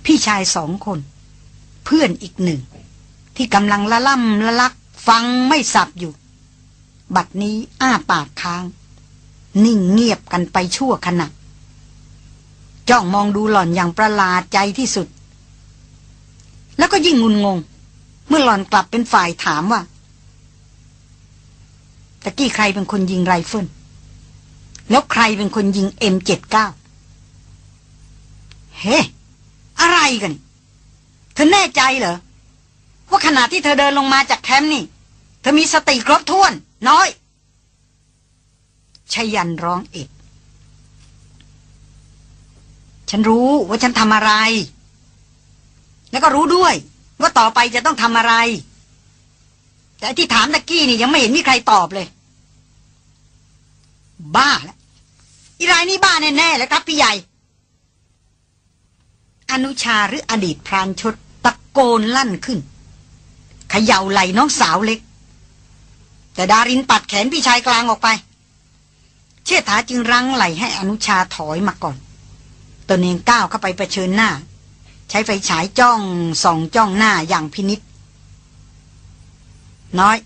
พี่ชายสองคน เพื่อนอีกหนึ่ง ที่กำลังละล่ำละลักฟังไม่สับอยู่ บัดนี้อ้าปากค้าง นิ่งเงียบกันไปชั่วขณะจ้องมองดูหล่อนอย่างประหลาดใจที่สุด แล้วก็ยิ่งงุนงง เมื่อหล่อนกลับเป็นฝ่ายถามว่าตะกี้ใครเป็นคนยิงไรเฟิลแล้วใครเป็นคนยิงเอ็มเจ็ดเก้าเฮ้ อะไรกัน เธอแน่ใจเหรอ ว่าขณะที่เธอเดินลงมาจากแคมป์นี่ เธอมีสติครบถ้วน น้อยไชยยันต์ร้องเอ็ดฉันรู้ว่าฉันทำอะไร แล้วก็รู้ด้วย ว่าต่อไปจะต้องทำอะไร แต่ที่ถามตะกี้นี่ยังไม่เห็นมีใครตอบเลย บ้าแล้วอีรายนี่บ้าแน่ๆแล้วครับพี่ใหญ่ อนุชาหรืออดีตพรานชด โกนลั่นขึ้นเขย่าไหลน้องสาวเล็ก แต่ดารินปัดแขนพี่ชายกลางออกไป เชษฐาจึงรั้งไหลให้อนุชาถอยมาก่อน ตนเองก้าวเข้าไปเผชิญหน้า ใช้ไฟฉายจ้องส่องจ้องหน้าอย่างพินิษน้อย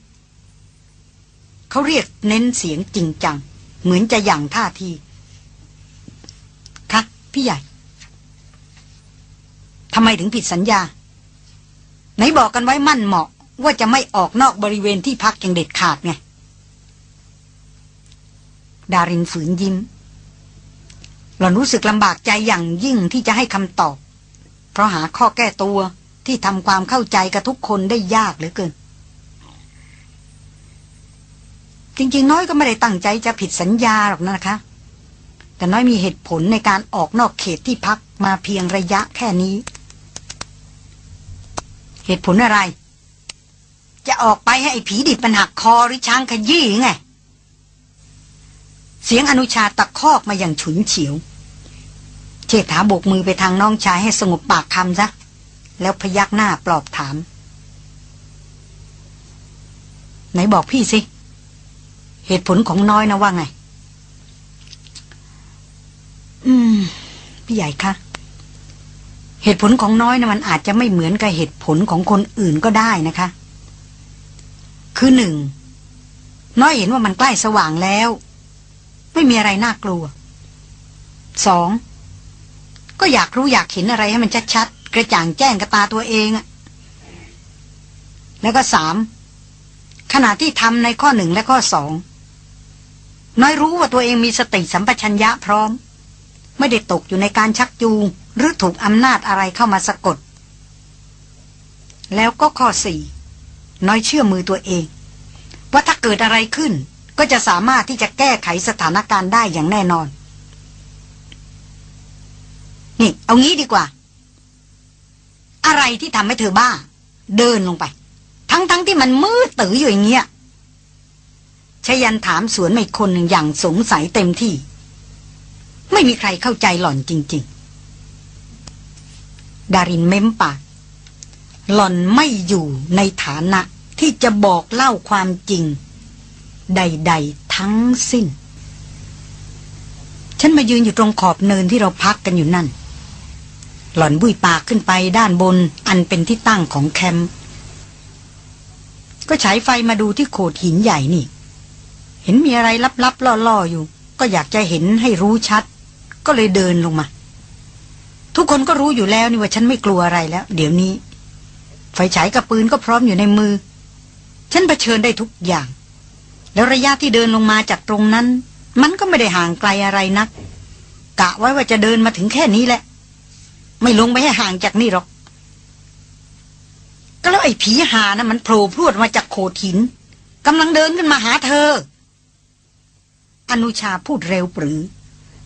เขาเรียกเน้นเสียงจริงจัง เหมือนจะอย่างท่าทีคะพี่ใหญ่ทำไมถึงผิดสัญญา ไหนบอกกันไว้มั่นเหมาะ ว่าจะไม่ออกนอกบริเวณที่พักอย่างเด็ดขาดไง ดารินฝืนยิ้มหล่อนรู้สึกลำบากใจอย่างยิ่งที่จะให้คำตอบ เพราะหาข้อแก้ตัวที่ทำความเข้าใจกับทุกคนได้ยากเหลือเกิน จริงๆ น้อยก็ไม่ได้ตั้งใจจะผิดสัญญาหรอกนะคะ แต่น้อยมีเหตุผลในการออกนอกเขตที่พักมาเพียงระยะแค่นี้ เหตุผลอะไร จะออกไปให้ไอ้ผีดิบมันหักคอหรือช้างขยี้ไง เสียงอนุชาตะคอกมาอย่างฉุนเฉียวเชษฐาโบกมือไปทางน้องชายให้สงบปากคำซะ แล้วพยักหน้าปลอบถาม ไหนบอกพี่สิ เหตุผลของน้อยนะว่าไง อืม พี่ใหญ่คะ เหตุผลของน้อยนะมันอาจจะไม่เหมือนกับเหตุผลของคนอื่นก็ได้นะคะ คือหนึ่ง น้อยเห็นว่ามันใกล้สว่างแล้ว ไม่มีอะไรน่ากลัวสองก็อยากรู้อยากเห็นอะไรให้มันชัดๆกระจ่างแจ้งกับตาตัวเองอะแล้วก็สามขณะที่ทำในข้อหนึ่งและข้อสองน้อยรู้ว่าตัวเองมีสติสัมปชัญญะพร้อม ไม่ได้ตกอยู่ในการชักจูง หรือถูกอำนาจอะไรเข้ามาสะกด แล้วก็ข้อสี่น้อยเชื่อมือตัวเอง ว่าถ้าเกิดอะไรขึ้น ก็จะสามารถที่จะแก้ไขสถานการณ์ได้อย่างแน่นอน นี่เอางี้ดีกว่า อะไรที่ทำให้เธอบ้า เดินลงไป ทั้งๆทที่มันมืดตื้ออยู่อย่างเงี้ยชยันถามสวนไม่คนหนึ่งอย่างสงสัยเต็มที่ ไม่มีใครเข้าใจหล่อนจริงๆ ดารินเม้มปาก หล่อนไม่อยู่ในฐานะที่จะบอกเล่าความจริง ใด ๆ ทั้งสิ้น ฉันมายืนอยู่ตรงขอบเนินที่เราพักกันอยู่นั่น หล่อนบุยปากขึ้นไปด้านบนอันเป็นที่ตั้งของแคมป์ก็ฉายไฟมาดูที่โขดหินใหญ่นี่ เห็นมีอะไรลับๆล่อๆอยู่ ก็อยากจะเห็นให้รู้ชัด ก็เลยเดินลงมา ทุกคนก็รู้อยู่แล้วนี่ว่าฉันไม่กลัวอะไรแล้ว เดี๋ยวนี้ ไฟฉายกับปืนก็พร้อมอยู่ในมือ ฉันเผชิญได้ทุกอย่าง แล้วระยะที่เดินลงมาจากตรงนั้น มันก็ไม่ได้ห่างไกลอะไรนัก กะไว้ว่าจะเดินมาถึงแค่นี้แหละ ไม่ลงไปให้ห่างจากนี่หรอก ก็แล้วไอ้ผีหานะมันโผล่พรวดมาจากโขดหินกำลังเดินขึ้นมาหาเธอ อนุชาพูดเร็วปรือ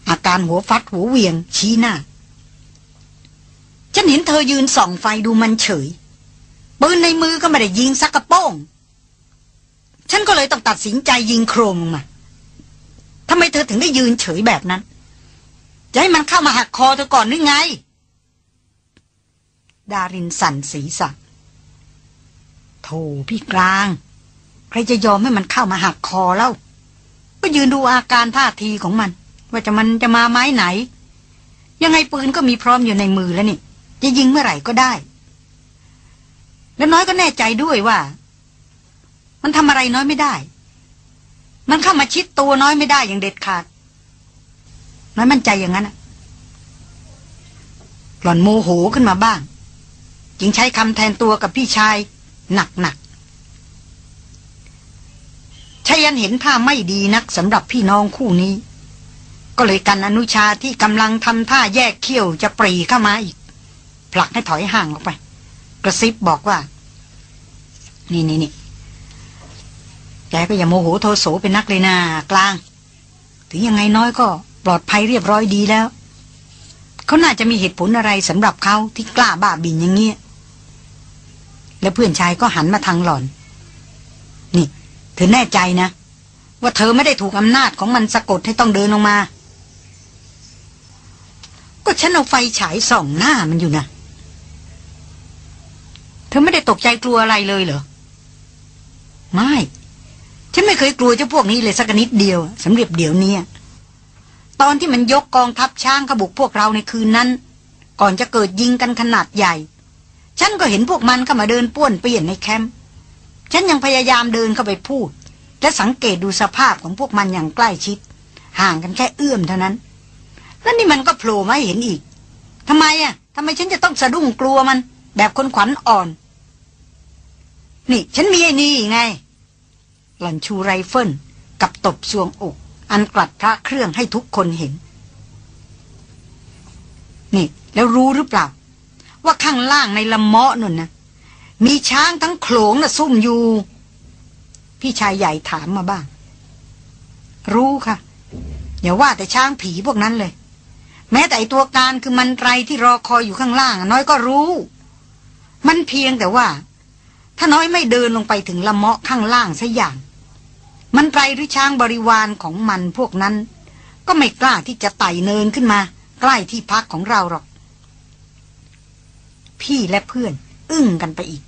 อาการหัวฟัดหัวเวียงชี้หน้า ฉันเห็นเธอยืนส่องไฟดูมันเฉย ปืนในมือก็ไม่ได้ยิงสักกระโป้ง ฉันก็เลยต้องตัดสินใจยิงโครมมาทำไมเธอถึงได้ยืนเฉยแบบนั้น จะให้มันเข้ามาหักคอเธอก่อนหรือไง ดารินสั่นศีรษะโธ่พี่กลาง ใครจะยอมให้มันเข้ามาหักคอเล่า ก็ยืนดูอาการท่าทีของมัน ว่าจะมันจะมาไม้ไหน ยังไงปืนก็มีพร้อมอยู่ในมือแล้วนี่ จะยิงเมื่อไหร่ก็ได้ แล้วน้อยก็แน่ใจด้วยว่า มันทำอะไรน้อยไม่ได้ มันเข้ามาชิดตัวน้อยไม่ได้อย่างเด็ดขาด น้อยมั่นใจอย่างนั้นหล่อนโมโหขึ้นมาบ้าง จึงใช้คำแทนตัวกับพี่ชาย หนักหนักชายันเห็นท่าไม่ดีนักสำหรับพี่น้องคู่นี้ก็เลยกันอนุชาที่กำลังทำท่าแยกเขี้ยวจะปรีเข้ามาอีก ผลักให้ถอยห่างออกไป กระซิบบอกว่า นี่นี่นี่แกก็อย่าโมโหโทโสเป็นนักเลยนากลาง ถึงยังไงน้อยก็ปลอดภัยเรียบร้อยดีแล้ว เขาน่าจะมีเหตุผลอะไรสำหรับเขาที่กล้าบ้าบินอย่างเงี้ยแล้วเพื่อนชายก็หันมาทางหล่อน นี่เธอแน่ใจนะ ว่าเธอไม่ได้ถูกอำนาจของมันสะกดให้ต้องเดินลงมา ก็ฉันเอาไฟฉายส่องหน้ามันอยู่นะ ธอไม่ได้ตกใจกลัวอะไรเลยเหรอ ไม่ ฉันไม่เคยกลัวเจ้าพวกนี้เลยสักนิดเดียวสำหรับเดี๋ยวนี้ตอนที่มันยกกองทัพช้างขบุกพวกเราในคืนนั้น ก่อนจะเกิดยิงกันขนาดใหญ่ ฉันก็เห็นพวกมันเข้ามาเดินป้วนเปลี่ยนในแคมป์ฉันยังพยายามเดินเข้าไปพูด และสังเกตดูสภาพของพวกมันอย่างใกล้ชิด ห่างกันแค่เอื้อมเท่านั้น แล้วนี่มันก็โผล่มาเห็นอีกทำไมอะทำไมฉันจะต้องสะดุ้งกลัวมัน แบบคนขวัญอ่อน นี่ ฉันมีไอ้นี่ไง หล่อนชูไรเฟิลกับตบซวงอก อันกลัดพระเครื่องให้ทุกคนเห็น นี่ แล้วรู้หรือเปล่า ว่าข้างล่างในละเมาะนั่นนะมีช้างทั้งโขลงน่ะซุ่มอยู่ พี่ชายใหญ่ถามมาบ้าง รู้ค่ะอย่าว่าแต่ช้างผีพวกนั้นเลย แม้แต่ตัวการคือมันไรที่รอคอยอยู่ข้างล่าง น้อยก็รู้ มันเพียงแต่ว่า ถ้าน้อยไม่เดินลงไปถึงละเมาะข้างล่างสัอย่าง มันไรหรือช้างบริวารของมันพวกนั้น ก็ไม่กล้าที่จะไต่เนินขึ้นมา ใกล้ที่พักของเราหรอก พี่และเพื่อน อึ้งกันไปอีก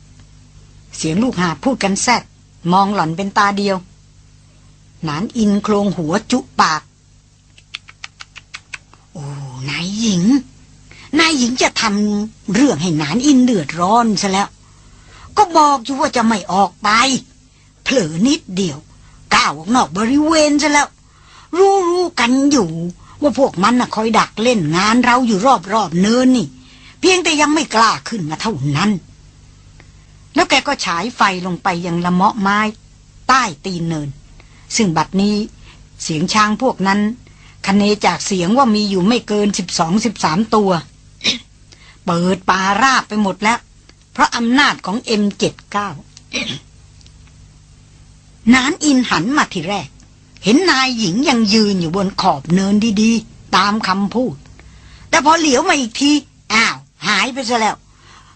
เสียงลูกหาพูดกันแซดมองหล่อนเป็นตาเดียว หนานอินโครงหัวจุปาก โอ้นายหญิง นายหญิงจะทำเรื่องให้หนานอินเดือดร้อนซะแล้ว ก็บอกอยู่ว่าจะไม่ออกไป เผลอนิดเดียวก้าวออกนอกบริเวณซะแล้ว รู้รู้กันอยู่ ว่าพวกมันน่ะคอยดักเล่นงานเราอยู่รอบๆเนินนี่ เพียงแต่ยังไม่กล้าขึ้นมาเท่านั้น แล้วแกก็ฉายไฟลงไปยังละเมาะไม้ ใต้ตีนเนิน ซึ่งบัดนี้เสียงช้างพวกนั้นคเนจากเสียงว่ามีอยู่ไม่เกินสิบสองสิบสามตัว เปิดป่าราบไปหมดแล้ว เพราะอำนาจของเอ็มเจ็ดเก้านานอินหันมาทีแรก เห็นนายหญิงยังยืนอยู่บนขอบเนินดีๆ ตามคำพูด แต่พอเหลียวมาอีกที อ้าว หายไปซะแล้ว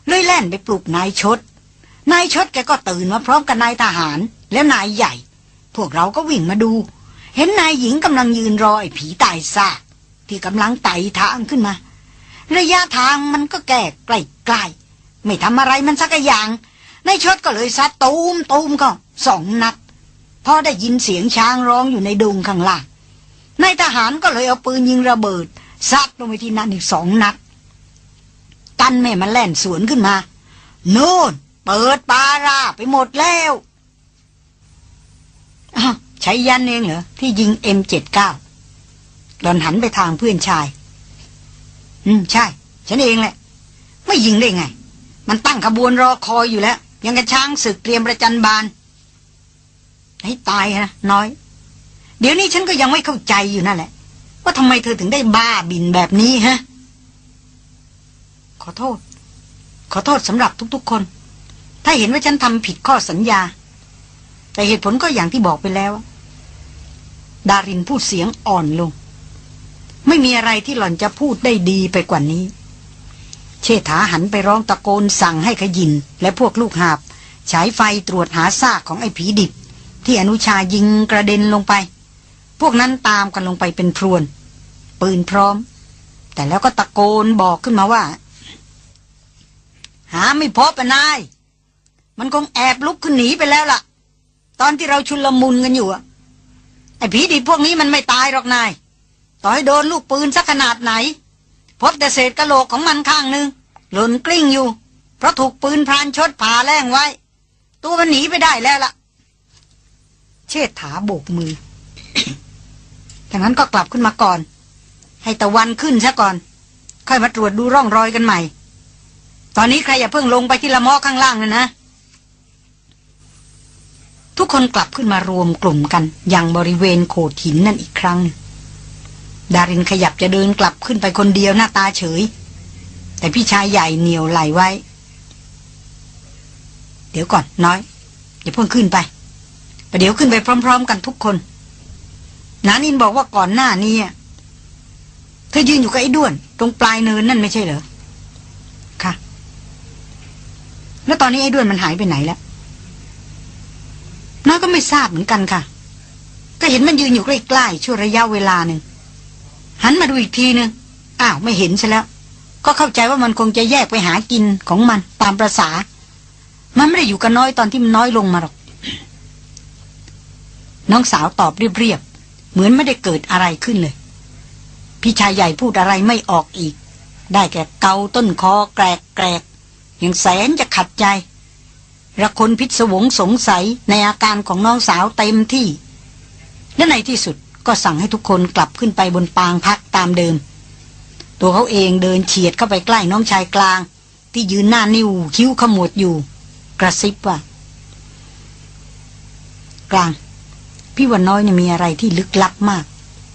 เลยแล่นไปปลุกนายชด นายชดแกก็ตื่นมาพร้อมกับนายทหาร แล้วนายใหญ่ พวกเราก็วิ่งมาดู เห็นนายหญิงกำลังยืนรอไอ้ผีตายซากที่กำลังไต่ทางขึ้นมา ระยะทางมันก็แก่ใกล้ๆ ไม่ทำอะไรมันสักอย่างนายชดก็เลยซัดตูมตูมก็สองนัดพอได้ยินเสียงช้างร้องอยู่ในดงข้างล่างนายทหารก็เลยเอาปืนยิงระเบิดซัดลงไปที่นั่นอีกสองนัด กันแม่มันแล่นสวนขึ้นมา โน่น เปิดปาราไปหมดแล้วอ้าวใช้ยันเองเหรอ ที่ยิงเอ็มเจ็ดเก้าหลอนหันไปทางเพื่อนชาย อืม ใช่ ฉันเองแหละ ไม่ยิงได้ไง มันตั้งขบวนรอคอยอยู่แล้ว ยังกระช้างศึกเตรียมประจันบานให้ตายนะน้อย เดี๋ยวนี้ฉันก็ยังไม่เข้าใจอยู่นั่นแหละ ว่าทำไมเธอถึงได้บ้าบินแบบนี้ฮะ ขอโทษ ขอโทษสำหรับทุก ๆ คน ถ้าเห็นว่าฉันทำผิดข้อสัญญา แต่เหตุผลก็อย่างที่บอกไปแล้ว ดารินพูดเสียงอ่อนลง ไม่มีอะไรที่หล่อนจะพูดได้ดีไปกว่านี้ เชษฐาหันไปร้องตะโกนสั่งให้ขยิน และพวกลูกหาบ ฉายไฟตรวจหาซากของไอ้ผีดิบ ที่อนุชายิงกระเด็นลงไป พวกนั้นตามกันลงไปเป็นพรวน ปืนพร้อม แต่แล้วก็ตะโกนบอกขึ้นมาว่า หาไม่พบอะนาย มันคงแอบลุกขึ้นหนีไปแล้วล่ะ ตอนที่เราชุลมุนกันอยู่อะไอ้ผีดิบพวกนี้มันไม่ตายหรอกนาย ต่อให้โดนลูกปืนสักขนาดไหน พบแต่เศษกระโหลกของมันข้างหนึ่งหล่นกลิ้งอยู่ เพราะถูกปืนพรานชดผ่าแรงไว้ ตัวมันหนีไปได้แล้วล่ะ เชษฐาโบกมือดังนั้นก็กลับขึ้นมาก่อน ให้ตะวันขึ้นซะก่อน ค่อยมาตรวจดูร่องรอยกันใหม่ ตอนนี้ใครอย่าเพิ่งลงไปที่ละมอข้างล่างนะนะทุกคนกลับขึ้นมารวมกลุ่มกันยังบริเวณโขดหินนั่นอีกครั้ง ดารินขยับจะเดินกลับขึ้นไปคนเดียวหน้าตาเฉย แต่พี่ชายใหญ่เหนียวไหลไว้ เดี๋ยวก่อนน้อยอย่าเพิ่งขึ้นไปประเดี๋ยวขึ้นไปพร้อม ๆ กันทุกคนนานินบอกว่าก่อนหน้านี้เธอยืนอยู่กับไอ้ด้วน ตรงปลายเนินนั่นไม่ใช่เหรอ ค่ะ แล้วตอนนี้ไอ้ด้วนมันหายไปไหนแล้ว น้อยก็ไม่ทราบเหมือนกันค่ะ ก็เห็นมันยืนอยู่ใกล้ๆช่วงระยะเวลาหนึ่ง หันมาดูอีกทีนึงอ้าวไม่เห็นใช่แล้ว ก็เข้าใจว่ามันคงจะแยกไปหากินของมันตามประษา มันไม่ได้อยู่กันน้อยตอนที่มันน้อยลงมาหรอก น้องสาวตอบเรียบๆเหมือนไม่ได้เกิดอะไรขึ้นเลย พี่ชายใหญ่พูดอะไรไม่ออกอีก ได้แก่เกาต้นคอแกรกแกรกอย่างแสนจะขัดใจระคนพิศวงสงสัยในอาการของน้องสาวเต็มที่ และในที่สุด ก็สั่งให้ทุกคนกลับขึ้นไปบนปางพักตามเดิม ตัวเขาเองเดินเฉียดเข้าไปใกล้น้องชายกลาง ที่ยืนหน้านิ้วคิ้วขมวดอยู่ กระซิบว่า กลาง พี่วันน้อยเนี่ยมีอะไรที่ลึกลับมาก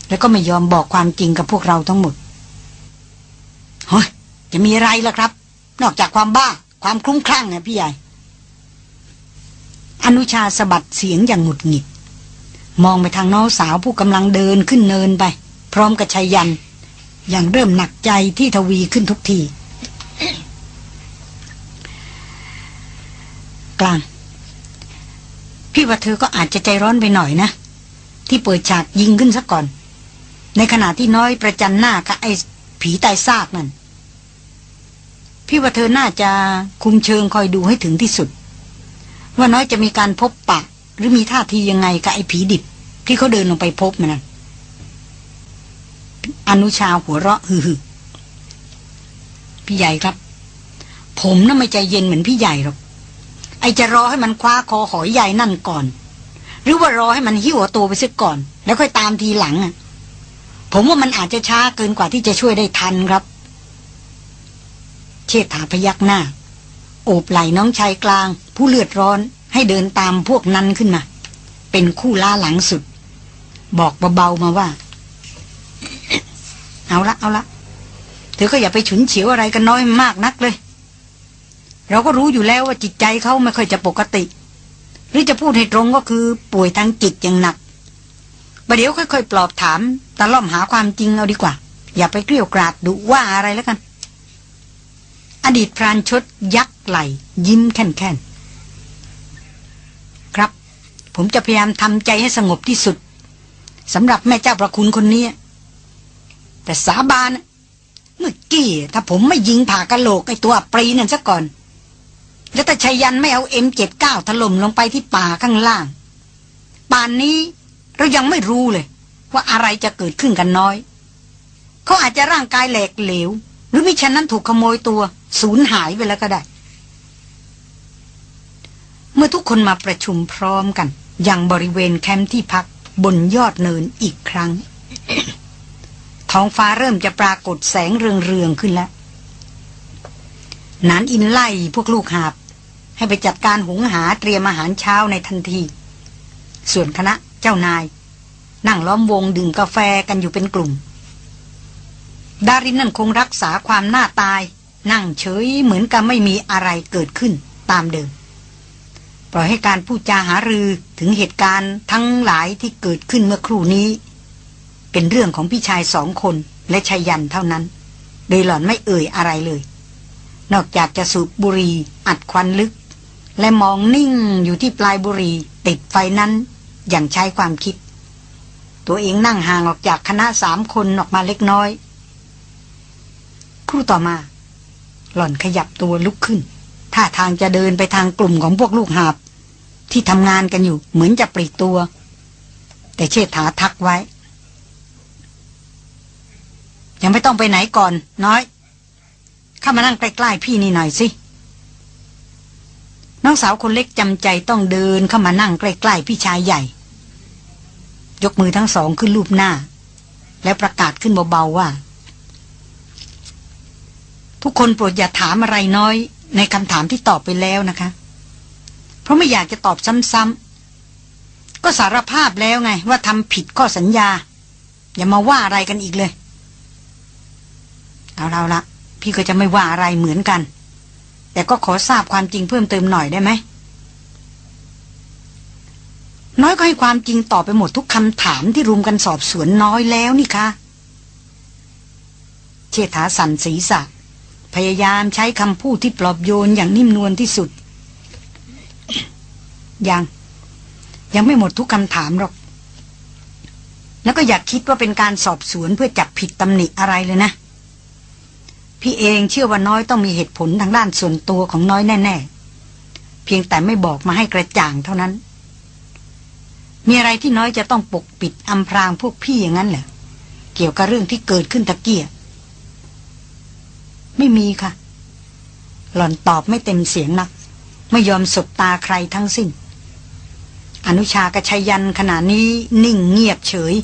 แล้วก็ไม่ยอมบอกความจริงกับพวกเราทั้งหมดเฮ้ยจะมีอะไรล่ะครับ นอกจากความบ้าความคลุ้มคลั่งไงพี่ใหญ่อนุชาสะบัดเสียงอย่างหงุดหงิด มองไปทางน้องสาวผู้กำลังเดินขึ้นเนินไป พร้อมกับชายยัน อย่างเริ่มหนักใจที่ทวีขึ้นทุกที กลาง พี่ว่าเธอก็อาจจะใจร้อนไปหน่อยนะ ที่เปิดฉากยิงขึ้นซะก่อน ในขณะที่น้อยประจันหน้ากับไอ้ผีตายซากนั่น พี่ว่าเธอน่าจะคุมเชิงคอยดูให้ถึงที่สุด ว่าน้อยจะมีการพบปะ หรือมีท่าทียังไงกับไอ้ผีดิบ ที่เขาเดินลงไปพบมันอนุชาหัวเราะฮือพี่ใหญ่ครับ ผมน่ะไม่ใจเย็นเหมือนพี่ใหญ่หรอกไอจะรอให้มันคว้าคอหอยใหญ่นั่นก่อน หรือว่ารอให้มันหิ้วตัวไปซะก่อน แล้วค่อยตามทีหลังอะ ผมว่ามันอาจจะช้าเกินกว่าที่จะช่วยได้ทันครับ เชษฐาพยักหน้า โอบไหล่น้องชายกลาง ผู้เลือดร้อน ให้เดินตามพวกนั้นขึ้นมา เป็นคู่ล่าหลังสุด บอกเบาๆมาว่า เอาละเอาละเธอก็อย่าไปฉุนเฉียวอะไรกันน้อยมากนักเลย เราก็รู้อยู่แล้วว่าจิตใจเขาไม่ค่อยจะปกติ หรือจะพูดให้ตรงก็คือป่วยทางจิตอย่างหนักประเดี๋ยวค่อยๆ ปลอบถามตะล่อมหาความจริงเอาดีกว่า อย่าไปเกลี้ยกราดดุว่าอะไรแล้วกัน อดีตพรานชดยักไหล ยิ้มแค่นๆครับ ผมจะพยายามทำใจให้สงบที่สุดสำหรับแม่เจ้าประคุณคนนี้ แต่สาบานเมื่อกี้ถ้าผมไม่ยิงผ่ากะโหลกไอตัวปรีนั่นซะก่อน แล้วแต่ชัยยันไม่เอาเอ็มเจ็ดเก้าถล่มลงไปที่ป่าข้างล่าง ป่านนี้เรายังไม่รู้เลย ว่าอะไรจะเกิดขึ้นกันน้อย เขาอาจจะร่างกายแหลกเหลว หรือมิฉะนั้นถูกขโมยตัว สูญหายไปแล้วก็ได้ เมื่อทุกคนมาประชุมพร้อมกัน ยังบริเวณแคมป์ที่พักบนยอดเนินอีกครั้ง ท้องฟ้าเริ่มจะปรากฏแสงเรืองๆขึ้นแล้วนานอินไล่พวกลูกหาบ ให้ไปจัดการหุงหาเตรียมอาหารเช้าในทันที ส่วนคณะเจ้านาย นั่งล้อมวงดื่มกาแฟกันอยู่เป็นกลุ่ม ดารินนั่นคงรักษาความหน้าตาย นั่งเฉยเหมือนกับไม่มีอะไรเกิดขึ้นตามเดิม ปล่อยให้การพูดจาหารือถึงเหตุการณ์ทั้งหลายที่เกิดขึ้นเมื่อครู่นี้ เป็นเรื่องของพี่ชายสองคนและชายันเท่านั้น โดยหล่อนไม่เอ่ยอะไรเลย นอกจากจะสูบบุหรี่อัดควันลึก และมองนิ่งอยู่ที่ปลายบุหรี่ติดไฟนั้นอย่างใช้ความคิด ตัวเองนั่งห่างออกจากคณะสามคนออกมาเล็กน้อย ครู่ต่อมา หล่อนขยับตัวลุกขึ้น ท่าทางจะเดินไปทางกลุ่มของพวกลูกหาบ ที่ทำงานกันอยู่เหมือนจะปลีกตัว แต่เชษฐาทักไว้ ยังไม่ต้องไปไหนก่อน น้อย เข้ามานั่งใกล้ๆพี่นี่หน่อยสิ น้องสาวคนเล็กจำใจต้องเดินเข้ามานั่งใกล้ๆพี่ชายใหญ่ ยกมือทั้งสองขึ้นรูปหน้า แล้วประกาศขึ้นเบาๆว่าทุกคนโปรดอย่าถามอะไรน้อย ในคำถามที่ตอบไปแล้วนะคะ เพราะไม่อยากจะตอบซ้ำๆก็สารภาพแล้วไง ว่าทำผิดข้อสัญญา อย่ามาว่าอะไรกันอีกเลย เอาเราละพี่ก็จะไม่ว่าอะไรเหมือนกัน แต่ก็ขอทราบความจริงเพิ่มเติมหน่อยได้ไหมน้อยก็ให้ความจริงตอบไปหมดทุกคำถามที่รุมกันสอบสวนน้อยแล้วนี่คะเชษฐาสันศีรษะ พยายามใช้คำพูดที่ปลอบโยนอย่างนิ่มนวลที่สุด ยัง ยังไม่หมดทุกคำถามหรอก แล้วก็อยากคิดว่าเป็นการสอบสวนเพื่อจับผิดตำหนิอะไรเลยนะ พี่เองเชื่อว่าน้อยต้องมีเหตุผลทางด้านส่วนตัวของน้อยแน่ ๆ เพียงแต่ไม่บอกมาให้กระจ่างเท่านั้น มีอะไรที่น้อยจะต้องปกปิดอำพรางพวกพี่อย่างนั้นเหรอเกี่ยวกับเรื่องที่เกิดขึ้นตะเกีย ไม่มีค่ะ หล่อนตอบไม่เต็มเสียงนัก ไม่ยอมสบตาใครทั้งสิ้น อนุชากระชยันขณะนี้นิ่งเงียบเฉย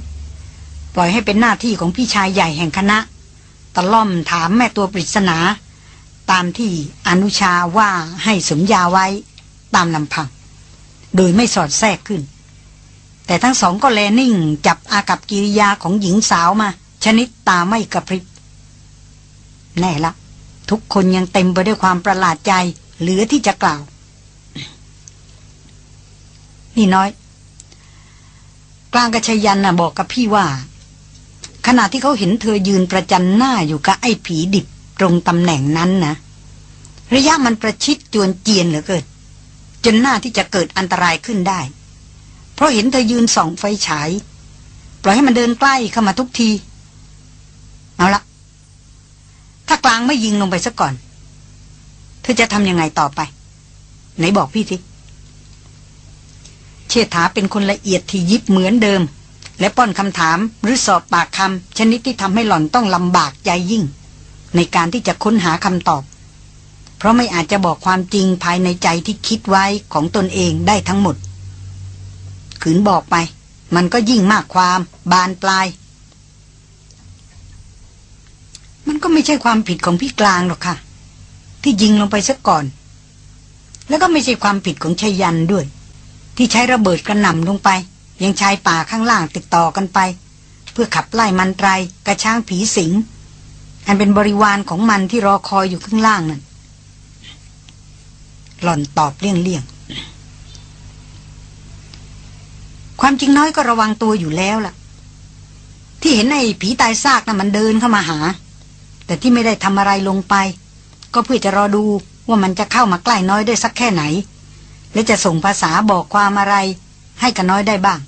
ปล่อยให้เป็นหน้าที่ของพี่ชายใหญ่แห่งคณะ ตะล่อมถามแม่ตัวปริศนา ตามที่อนุชาว่าให้สมยาไว้ตามลำพัง โดยไม่สอดแทรกขึ้น แต่ทั้งสองก็แลนิ่งจับอากับกิริยาของหญิงสาวมา ชนิดตาไม่กระพริบแน่ละ ทุกคนยังเต็มไปด้วยความประหลาดใจเหลือที่จะกล่าว นี่น้อย กลางกระชยันน่ะบอกกับพี่ว่า ขณะที่เขาเห็นเธอยืนประจันหน้าอยู่กับไอ้ผีดิบตรงตำแหน่งนั้นนะระยะมันประชิดจวนเจียนเหลือเกินจนหน้าที่จะเกิดอันตรายขึ้นได้ เพราะเห็นเธอยืนส่องไฟฉาย ปล่อยให้มันเดินใกล้เข้ามาทุกที เอาละ ถ้ากลางไม่ยิงลงไปซะก่อน เธอจะทำยังไงต่อไป ไหนบอกพี่ทีเชษฐาเป็นคนละเอียดที่ยิบเหมือนเดิม และป้อนคำถามหรือสอบปากคำชนิดที่ทำให้หล่อนต้องลำบากใจยิ่ง ในการที่จะค้นหาคำตอบ เพราะไม่อาจจะบอกความจริงภายในใจที่คิดไว้ของตนเองได้ทั้งหมดขืนบอกไป มันก็ยิ่งมากความ บานปลาย มันก็ไม่ใช่ความผิดของพี่กลางหรอกค่ะ ที่ยิงลงไปซะก่อน แล้วก็ไม่ใช่ความผิดของชัยยันด้วย ที่ใช้ระเบิดกระหน่ำลงไป ยังชายป่าข้างล่างติดต่อกันไป เพื่อขับไล่มันไตรกระช่างผีสิง อันเป็นบริวารของมันที่รอคอยอยู่ข้างล่างนั่นหล่อนตอบเลี่ยงๆความจริงน้อยก็ระวังตัวอยู่แล้วล่ะ ที่เห็นไอ้ผีตายซากนะ่ะมันเดินเข้ามาหา แต่ที่ไม่ได้ทำอะไรลงไป ก็เพื่อจะรอดูว่ามันจะเข้ามาใกล้น้อยได้สักแค่ไหน และจะส่งภาษาบอกความอะไร ให้กับน้อยได้บ้าง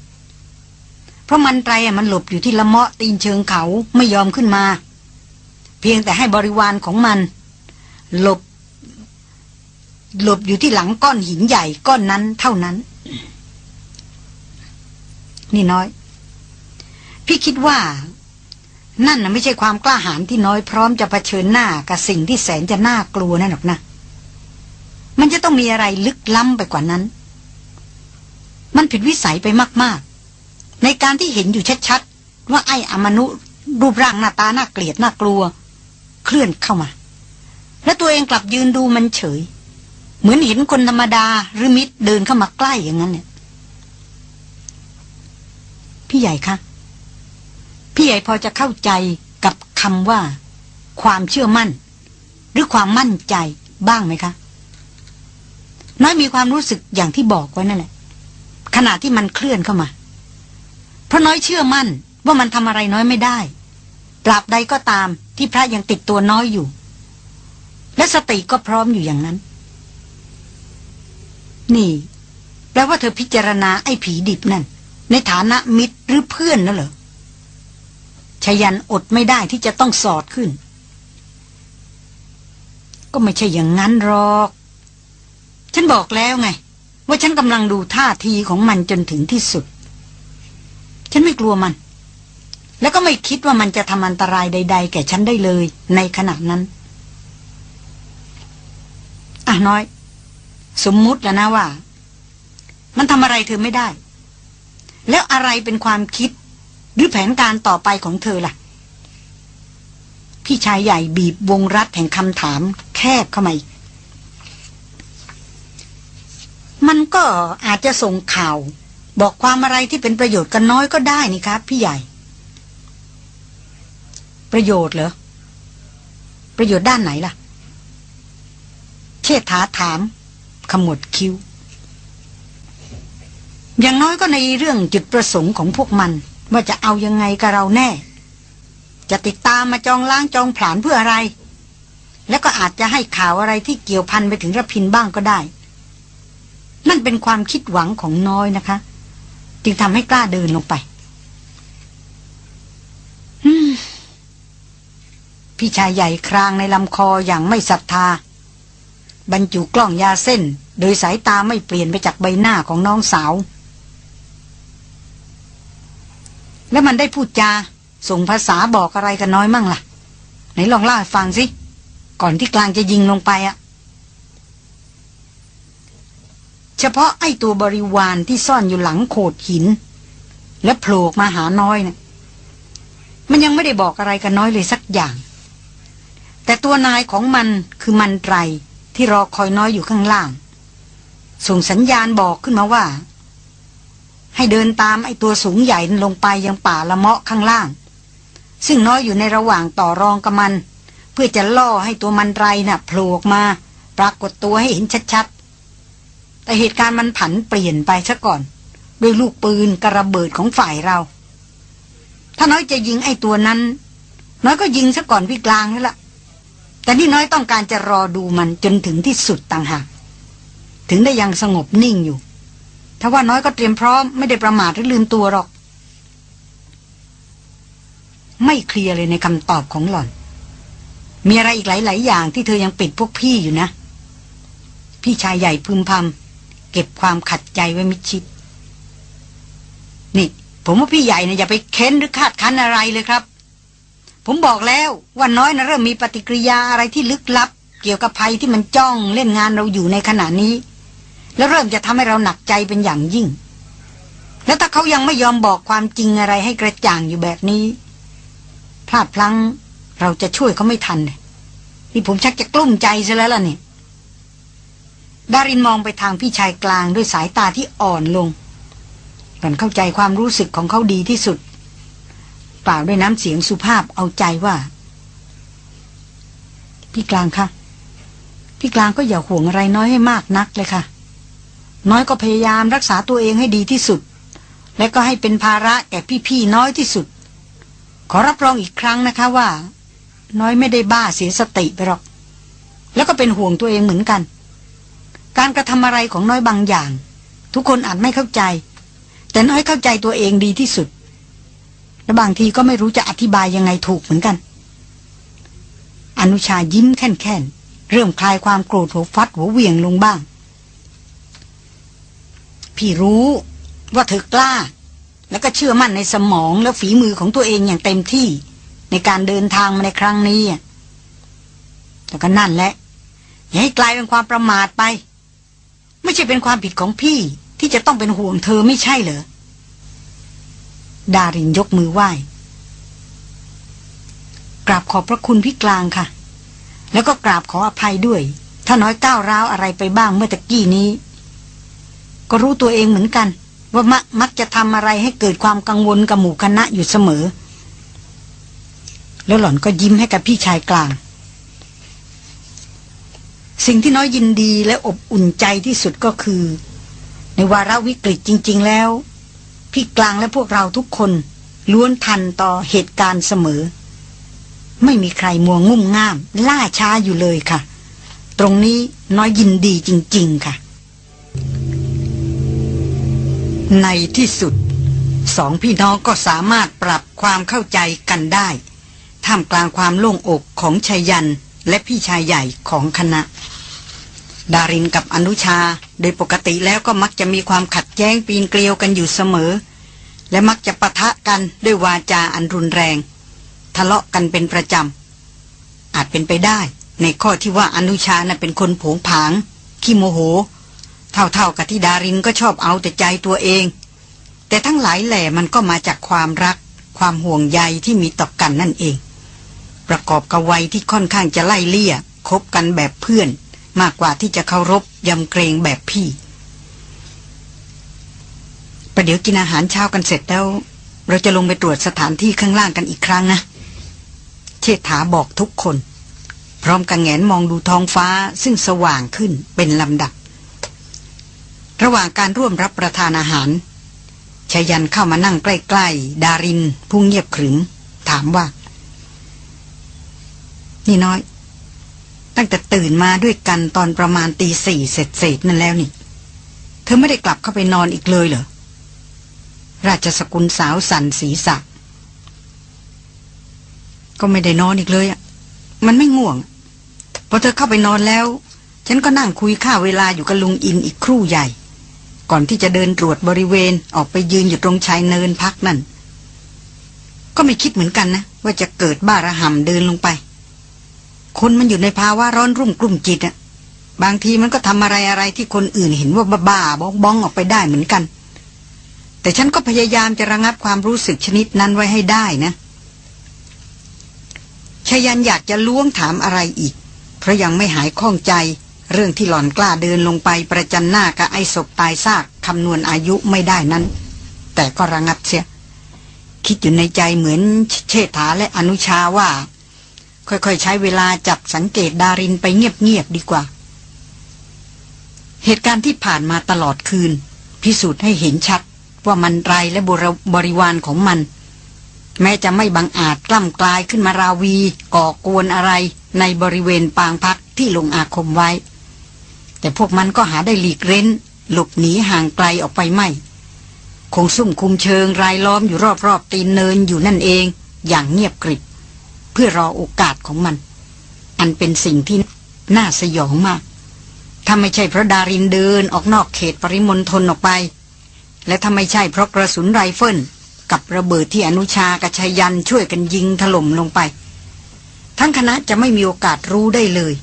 เพราะมันไตรมันหลบอยู่ที่ละเมาะตีนเชิงเขาไม่ยอมขึ้นมา เพียงแต่ให้บริวารของมัน หลบ หลบอยู่ที่หลังก้อนหินใหญ่ก้อนนั้นเท่านั้น นี่น้อย พี่คิดว่า นั่นนะไม่ใช่ความกล้าหาญที่น้อยพร้อมจะะเผชิญหน้ากับสิ่งที่แสนจะน่ากลัวนั่นหรอกนะ มันจะต้องมีอะไรลึกล้ำไปกว่านั้น มันผิดวิสัยไปมากๆ ในการที่เห็นอยู่ชัดๆ ว่าไอ้อมนุรูปร่างหน้าตาน่าเกลียดน่ากลัว เคลื่อนเข้ามา และตัวเองกลับยืนดูมันเฉย เหมือนเห็นคนธรรมดาหรือมิตรเดินเข้ามาใกล้อย่างนั้นเนี่ยพี่ใหญ่คะ พี่ใหญ่พอจะเข้าใจกับคำว่า ความเชื่อมั่น หรือความมั่นใจบ้างไหมคะ น้อยมีความรู้สึกอย่างที่บอกไว้นั่นแหละขณะที่มันเคลื่อนเข้ามา เพราะน้อยเชื่อมั่นว่ามันทำอะไรน้อยไม่ได้ตราบใดก็ตามที่พระยังติดตัวน้อยอยู่ และสติก็พร้อมอยู่อย่างนั้น นี่แปลว่าเธอพิจารณาไอ้ผีดิบนั่น ในฐานะมิตรหรือเพื่อนนั่นเหรอ ชยันอดไม่ได้ที่จะต้องสอดขึ้น ก็ไม่ใช่อย่างนั้นหรอก ฉันบอกแล้วไง ว่าฉันกำลังดูท่าทีของมันจนถึงที่สุด ฉันไม่กลัวมัน แล้วก็ไม่คิดว่ามันจะทำอันตรายใด ๆ แก่ฉันได้เลย ในขณะนั้นอะน้อย สมมุติแล้วนะว่า มันทำอะไรเธอไม่ได้ แล้วอะไรเป็นความคิด หรือแผนการต่อไปของเธอล่ะ พี่ชายใหญ่บีบวงรัดแห่งคำถามแคบเข้ามาอีกมันก็อาจจะส่งข่าว บอกความอะไรที่เป็นประโยชน์กันน้อยก็ได้นี่ครับ พี่ใหญ่ ประโยชน์เหรอ ประโยชน์ด้านไหนล่ะ เชษฐาถาม ขมวดคิ้ว อย่างน้อยก็ในเรื่องจุดประสงค์ของพวกมัน ว่าจะเอายังไงกับเราแน่ จะติดตามมาจองล้างจองผลานเพื่ออะไร แล้วก็อาจจะให้ข่าวอะไรที่เกี่ยวพันไปถึงระพินบ้างก็ได้ นั่นเป็นความคิดหวังของน้อยนะคะ จึงทำให้กล้าเดินลงไปพี่ชายใหญ่ครางในลำคออย่างไม่ศรัทธา บรรจุกล้องยาเส้น โดยสายตาไม่เปลี่ยนไปจากใบหน้าของน้องสาว แล้วมันได้พูดจา ส่งภาษาบอกอะไรกันน้อยมั่งล่ะ ไหนลองเล่าให้ฟังสิ ก่อนที่กลางจะยิงลงไปอะเฉพาะไอ้ตัวบริวารที่ซ่อนอยู่หลังโขดหิน และโผล่มาหาน้อยเนะ่ยมันยังไม่ได้บอกอะไรกันน้อยเลยสักอย่าง แต่ตัวนายของมันคือมันไตรที่รอคอยน้อยอยู่ข้างล่าง ส่งสัญญาณบอกขึ้นมาว่า ให้เดินตามไอ้ตัวสูงใหญ่ลงไปยังป่าละเมาะข้างล่าง ซึ่งน้อยอยู่ในระหว่างต่อรองกับมัน เพื่อจะล่อให้ตัวมันไรนะ่ะโผล่ออกมา ปรากฏตัวให้เห็นชัดๆ แต่เหตุการณ์มันผันเปลี่ยนไปซะก่อน ด้วยลูกปืนกระเบิดของฝ่ายเรา ถ้าน้อยจะยิงไอ้ตัวนั้น น้อยก็ยิงซะก่อนพี่กลางนั่นแหละแต่นี่น้อยต้องการจะรอดูมันจนถึงที่สุดต่างหากถึงได้ยังสงบนิ่งอยู่ ถ้าว่าน้อยก็เตรียมพร้อมไม่ได้ประมาทหรือลืมตัวหรอก ไม่เคลียร์เลยในคำตอบของหล่อน มีอะไรอีกหลาย ๆ อย่างที่เธอยังปิดพวกพี่อยู่นะ พี่ชายใหญ่พึมพำเก็บความขัดใจไว้มิชิด นี่ ผมว่าพี่ใหญ่เนี่ยอย่าไปเค้นหรือคาดคันอะไรเลยครับ ผมบอกแล้วว่าน้อยนะเริ่มมีปฏิกิริยาอะไรที่ลึกลับ เกี่ยวกับภัยที่มันจ้องเล่นงานเราอยู่ในขณะนี้ แล้วเริ่มจะทำให้เราหนักใจเป็นอย่างยิ่ง แล้วถ้าเขายังไม่ยอมบอกความจริงอะไรให้กระจ่างอยู่แบบนี้ พลาดพลั้งเราจะช่วยเขาไม่ทันนี่ผมชักจะกลุ้มใจซะแล้วล่ะเนี่ยดารินมองไปทางพี่ชายกลางด้วยสายตาที่อ่อนลงหล่อนเข้าใจความรู้สึกของเขาดีที่สุดกล่าวด้วยน้ำเสียงสุภาพเอาใจว่า พี่กลางคะพี่กลางก็อย่าห่วงอะไรน้อยให้มากนักเลยค่ะ น้อยก็พยายามรักษาตัวเองให้ดีที่สุด และก็ให้เป็นภาระแก่พี่ๆน้อยที่สุด ขอรับรองอีกครั้งนะคะว่า น้อยไม่ได้บ้าเสียสติไปหรอก แล้วก็เป็นห่วงตัวเองเหมือนกัน การกระทำอะไรของน้อยบางอย่าง ทุกคนอาจไม่เข้าใจ แต่น้อยเข้าใจตัวเองดีที่สุด และบางทีก็ไม่รู้จะอธิบายยังไงถูกเหมือนกัน อนุชายิ้มแค่นๆเริ่มคลายความโกรธหัวฟัดหัวเวียงลงบ้าง พี่รู้ว่าเธอกล้า แล้วก็เชื่อมั่นในสมองและฝีมือของตัวเองอย่างเต็มที่ ในการเดินทางมาในครั้งนี้แต่ก็นั่นแหละ อย่าให้กลายเป็นความประมาทไป ไม่ใช่เป็นความผิดของพี่ที่จะต้องเป็นห่วงเธอไม่ใช่เหรอดารินยกมือไหว้กราบขอบพระคุณพี่กลางค่ะ แล้วก็กราบขออภัยด้วย ถ้าน้อยก้าวร้าวอะไรไปบ้างเมื่อตะกี้นี้ ก็รู้ตัวเองเหมือนกัน ว่ามักมักจะทำอะไรให้เกิดความกังวลกับหมู่คณะอยู่เสมอ แล้วหล่อนก็ยิ้มให้กับพี่ชายกลาง สิ่งที่น้อยยินดีและอบอุ่นใจที่สุดก็คือ ในวาระวิกฤตจริง ๆ แล้ว พี่กลางและพวกเราทุกคนล้วนทันต่อเหตุการณ์เสมอ ไม่มีใครมัวงุ่มง่าม ล่าช้าอยู่เลยค่ะ ตรงนี้น้อยยินดีจริง ๆ ค่ะ ในที่สุด สองพี่น้องก็สามารถปรับความเข้าใจกันได้ ท่ามกลางความโล่งอกของชายันและพี่ชายใหญ่ของคณะ ดารินกับอนุชาโดยปกติแล้วก็มักจะมีความขัดแย้งปีนเกลียวกันอยู่เสมอ และมักจะปะทะกันด้วยวาจาอันรุนแรง ทะเลาะกันเป็นประจำอาจเป็นไปได้ ในข้อที่ว่าอนุชาน่ะเป็นคนผงผางขี้โมโห เท่าๆกับที่ดารินก็ชอบเอาแต่ใจตัวเอง แต่ทั้งหลายแหล่มันก็มาจากความรัก ความห่วงใยที่มีต่อกันนั่นเอง ประกอบกับวัยที่ค่อนข้างจะไล่เลี่ยคบกันแบบเพื่อน มากกว่าที่จะเคารพยำเกรงแบบพี่ประเดี๋ยวกินอาหารเช้ากันเสร็จแล้ว เราจะลงไปตรวจสถานที่ข้างล่างกันอีกครั้งนะ เชษฐาบอกทุกคน พร้อมกันแงนมองดูท้องฟ้าซึ่งสว่างขึ้นเป็นลำดับ ระหว่างการร่วมรับประทานอาหารชายันเข้ามานั่งใกล้ๆ ดารินผู้เงียบขรึม ถามว่า นี่น้อย ตั้งแต่ตื่นมาด้วยกันตอนประมาณตีสี่เสร็จเสร็จนั่นแล้วนี่ เธอไม่ได้กลับเข้าไปนอนอีกเลยเหรอ ราชสกุลสาวสันสีสักก็ไม่ได้นอนอีกเลยอะ มันไม่ง่วง พอเธอเข้าไปนอนแล้ว ฉันก็นั่งคุยข้าเวลาอยู่กับลุงอินอีกครู่ใหญ่ ก่อนที่จะเดินตรวจบริเวณออกไปยืนอยู่ตรงชายเนินพักนั่น ก็ไม่คิดเหมือนกันนะ ว่าจะเกิดบ้าระห่ำเดินลงไป คนมันอยู่ในภาวะร้อนรุ่มกลุ่มจิตอะบางทีมันก็ทำอะไรอะไรที่คนอื่นเห็นว่าบ้าบ้องบ้องออกไปได้เหมือนกัน แต่ฉันก็พยายามจะระงับความรู้สึกชนิดนั้นไว้ให้ได้นะชยันอยากจะล้วงถามอะไรอีก เพราะยังไม่หายข้องใจ เรื่องที่หล่อนกล้าเดินลงไปประจันหน้ากับไอ้ศพตายซากคำนวณอายุไม่ได้นั้น แต่ก็ระงับเสีย คิดอยู่ในใจเหมือนเชษฐาและอนุชาว่า ค่อยๆใช้เวลาจับสังเกตดารินไปเงียบๆดีกว่า เหตุการณ์ที่ผ่านมาตลอดคืน พิสูจน์ให้เห็นชัดว่ามันไรและบริวารของมัน แม้จะไม่บังอาจกล้ำกลายขึ้นมาราวีก่อกวนอะไรในบริเวณปางพักที่ลงอาคมไว้ แต่พวกมันก็หาได้หลีกเร้น หลบหนีห่างไกลออกไปไม่ คงซุ่มคุมเชิงรายล้อมอยู่รอบๆตีนเนินอยู่นั่นเองอย่างเงียบกริบเพื่อรอโอกาสของมัน อันเป็นสิ่งที่น่าสยองมาก ถ้าไม่ใช่เพราะดารินเดินออกนอกเขตปริมณฑลออกไป และถ้าไม่ใช่เพราะกระสุนไรเฟิลกับระเบิดที่อนุชากระชยันช่วยกันยิงถล่มลงไป ทั้งคณะจะไม่มีโอกาสรู้ได้เลย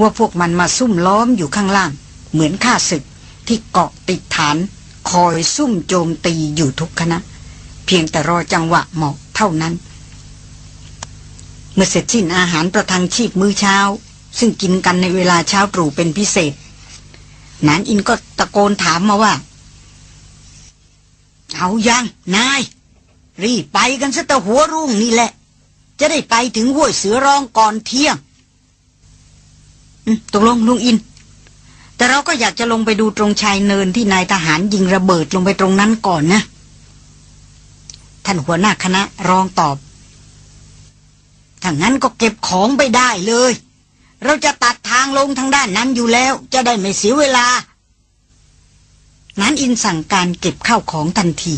ว่าพวกมันมาซุ่มล้อมอยู่ข้างล่าง เหมือนข้าศึกที่เกาะติดฐาน คอยซุ่มโจมตีอยู่ทุกคณะเพียงแต่รอจังหวะเหมาะเท่านั้น เมื่อเสร็จสิ้นอาหารประทังชีพมื้อเช้า ซึ่งกินกันในเวลาเช้าตรู่เป็นพิเศษ นานอินก็ตะโกนถามมาว่า เอายังนาย รีบไปกันซะแต่หัวรุ่งนี่แหละ จะได้ไปถึงห้วยเสือร้องก่อนเที่ยง ตกลงลุงอิน แต่เราก็อยากจะลงไปดูตรงชายเนินที่นายทหารยิงระเบิดลงไปตรงนั้นก่อนนะ ท่านหัวหน้าคณะรองตอบถ้างั้นก็เก็บของไปได้เลย เราจะตัดทางลงทางด้านนั้นอยู่แล้ว จะได้ไม่เสียเวลา นั้นอินสั่งการเก็บข้าวของทันที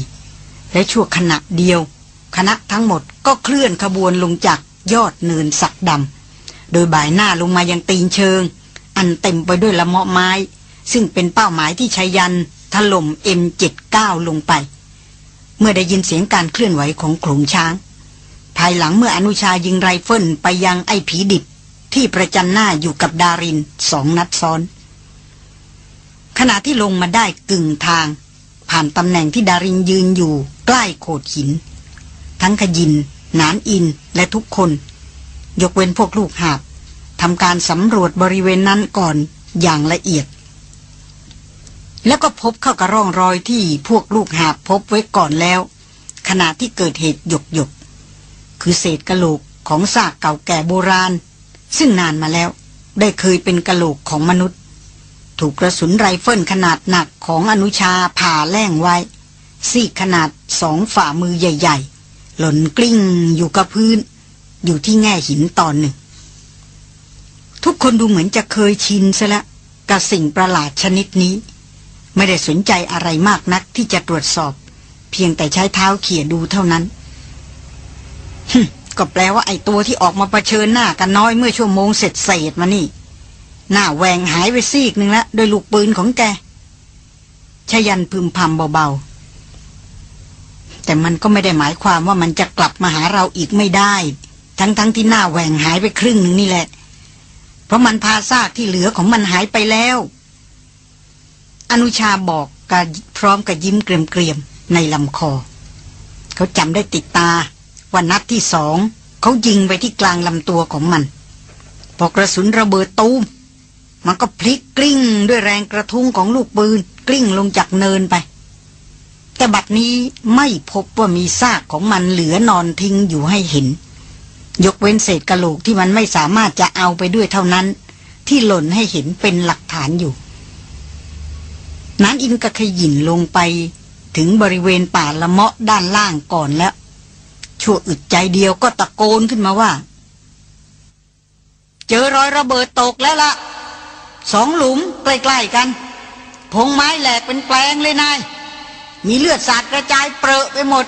และชั่วขณะเดียว คณะทั้งหมดก็เคลื่อนขบวนลงจากยอดเนินสักดำ โดยบ่ายหน้าลงมายังตีนเชิง อันเต็มไปด้วยละเมาะไม้ ซึ่งเป็นเป้าหมายที่ชายันถล่ม M79 ลงไป เมื่อได้ยินเสียงการเคลื่อนไหวของโขลงช้าง ภายหลังเมื่ออนุชายิงไรเฟิลไปยังไอ้ผีดิบที่ประจันหน้าอยู่กับดารินสองนัดซ้อน ขณะที่ลงมาได้กึ่งทาง ผ่านตำแหน่งที่ดารินยืนอยู่ใกล้โขดหิน ทั้งขยิน นานอินและทุกคน ยกเว้นพวกลูกหาบทำการสำรวจบริเวณนั้นก่อนอย่างละเอียด แล้วก็พบเข้ากับร่องรอยที่พวกลูกหาบพบไว้ก่อนแล้ว ขณะที่เกิดเหตุหยกหยกคือเศษกะโหลกของซากเก่าแก่โบราณ ซึ่งนานมาแล้วได้เคยเป็นกะโหลกของมนุษย์ ถูกกระสุนไรเฟิลขนาดหนักของอนุชาผ่าแล่งไว้ ซีกขนาดสองฝ่ามือใหญ่ ๆ หล่นกลิ้งอยู่กับพื้น อยู่ที่แง่หินตอนหนึ่ง ทุกคนดูเหมือนจะเคยชินซะแล้วกับสิ่งประหลาดชนิดนี้ ไม่ได้สนใจอะไรมากนักที่จะตรวจสอบ เพียงแต่ใช้เท้าเขี่ยดูเท่านั้นก็แปลว่าไอ้ตัวที่ออกมาเผชิญหน้ากันน้อยเมื่อชั่วโมงเสร็จเศษมานี่ หน้าแหวงหายไปซีกหนึ่งล้วโดยลูกปืนของแกชยันพึมพำเบาๆ แต่มันก็ไม่ได้หมายความว่ามันจะกลับมาหาเราอีกไม่ได้ ทั้งๆทที่หน้าแหว่งหายไปครึ่งหนึ่งนี่แหละ เพราะมันพาซากที่เหลือของมันหายไปแล้ว อนุชาบอกกับพร้อมกับยิ้มเกรียมๆในลำคอ เขาจำได้ติดตาว่านัดที่สองเขายิงไปที่กลางลำตัวของมัน พอกระสุนระเบิดตูม มันก็พลิกกลิ้งด้วยแรงกระทุ้งของลูกปืน กลิ้งลงจากเนินไป แต่บัดนี้ไม่พบว่ามีซากของมันเหลือนอนทิ้งอยู่ให้เห็น ยกเว้นเศษกระโหลกที่มันไม่สามารถจะเอาไปด้วยเท่านั้น ที่หล่นให้เห็นเป็นหลักฐานอยู่ นั้นอินกระขยินลงไปถึงบริเวณป่าละเมาะด้านล่างก่อนแล้ว ชั่วอึดใจเดียวก็ตะโกนขึ้นมาว่า เจอรอยระเบิดตกแล้วละ่ะ สองหลุมใกล้ๆกันพงไม้แหลกเป็นแปลงเลยนาย มีเลือดสาดกระจายเปรอะไปหมด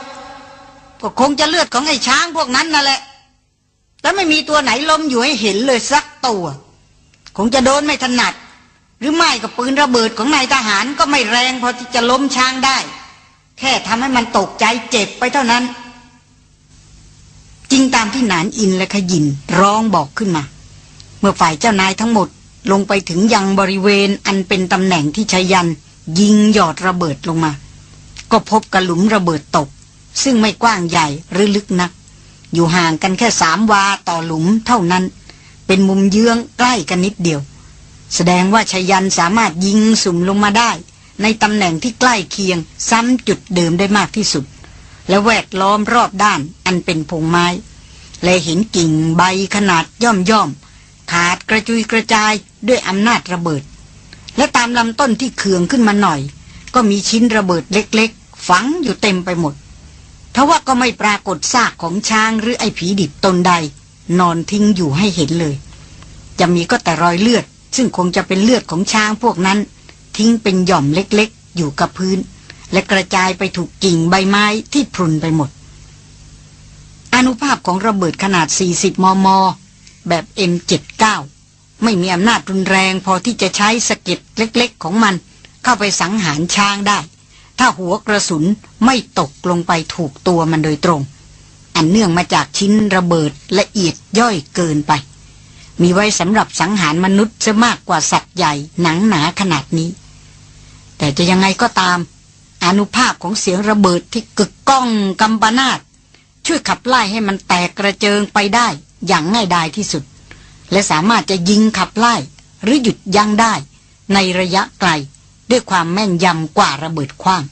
ก็คงจะเลือดของไอ้ช้างพวกนั้นนั่นแหละ แต่ไม่มีตัวไหนล้มอยู่ให้เห็นเลยสักตัว คงจะโดนไม่ถนัด หรือไม่กับปืนระเบิดของนายทหารก็ไม่แรงพอที่จะล้มช้างได้ แค่ทำให้มันตกใจเจ็บไปเท่านั้น จริงตามที่นานอินและขยินร้องบอกขึ้นมา เมื่อฝ่ายเจ้านายทั้งหมดลงไปถึงยังบริเวณอันเป็นตำแหน่งที่ชายัน ยิงหยอดระเบิดลงมา ก็พบกระหลุมระเบิดตก ซึ่งไม่กว้างใหญ่หรือลึกนัก อยู่ห่างกันแค่สามวาต่อหลุมเท่านั้น เป็นมุมเยื้องใกล้กันนิดเดียว แสดงว่าชยันสามารถยิงสุ่มลงมาได้ ในตำแหน่งที่ใกล้เคียง ซ้ำจุดเดิมได้มากที่สุด และแวดล้อมรอบด้านอันเป็นพงไม้ และเห็นกิ่งใบขนาดย่อมย่อมๆขาดกระจุยกระจายด้วยอำนาจระเบิด และตามลำต้นที่เคืองขึ้นมาหน่อย ก็มีชิ้นระเบิดเล็ก ๆ ฝังอยู่เต็มไปหมด ทว่าก็ไม่ปรากฏซากของช้างหรือไอ้ผีดิบตนใด นอนทิ้งอยู่ให้เห็นเลย จะมีก็แต่รอยเลือด ซึ่งคงจะเป็นเลือดของช้างพวกนั้น ทิ้งเป็นหย่อมเล็กๆ อยู่กับพื้น และกระจายไปถูกกิ่งใบไม้ที่พรุนไปหมด อนุภาพของระเบิดขนาด 40 มม แบบ M79 ไม่มีอำนาจรุนแรงพอที่จะใช้สะเก็ดเล็ก ๆ ของมันเข้าไปสังหารช้างได้ ถ้าหัวกระสุนไม่ตกลงไปถูกตัวมันโดยตรง อันเนื่องมาจากชิ้นระเบิดละเอียดย่อยเกินไป มีไว้สำหรับสังหารมนุษย์ซะมากกว่าสัตว์ใหญ่หนังหนาขนาดนี้ แต่จะยังไงก็ตามอนุภาพของเสียงระเบิดที่กึกก้องกำปนาตช่วยขับไล่ให้มันแตกกระเจิงไปได้อย่างง่ายดายที่สุด และสามารถจะยิงขับไล่หรือหยุดยั้งได้ในระยะไกล ด้วยความแม่นยำกว่าระเบิดคว้าง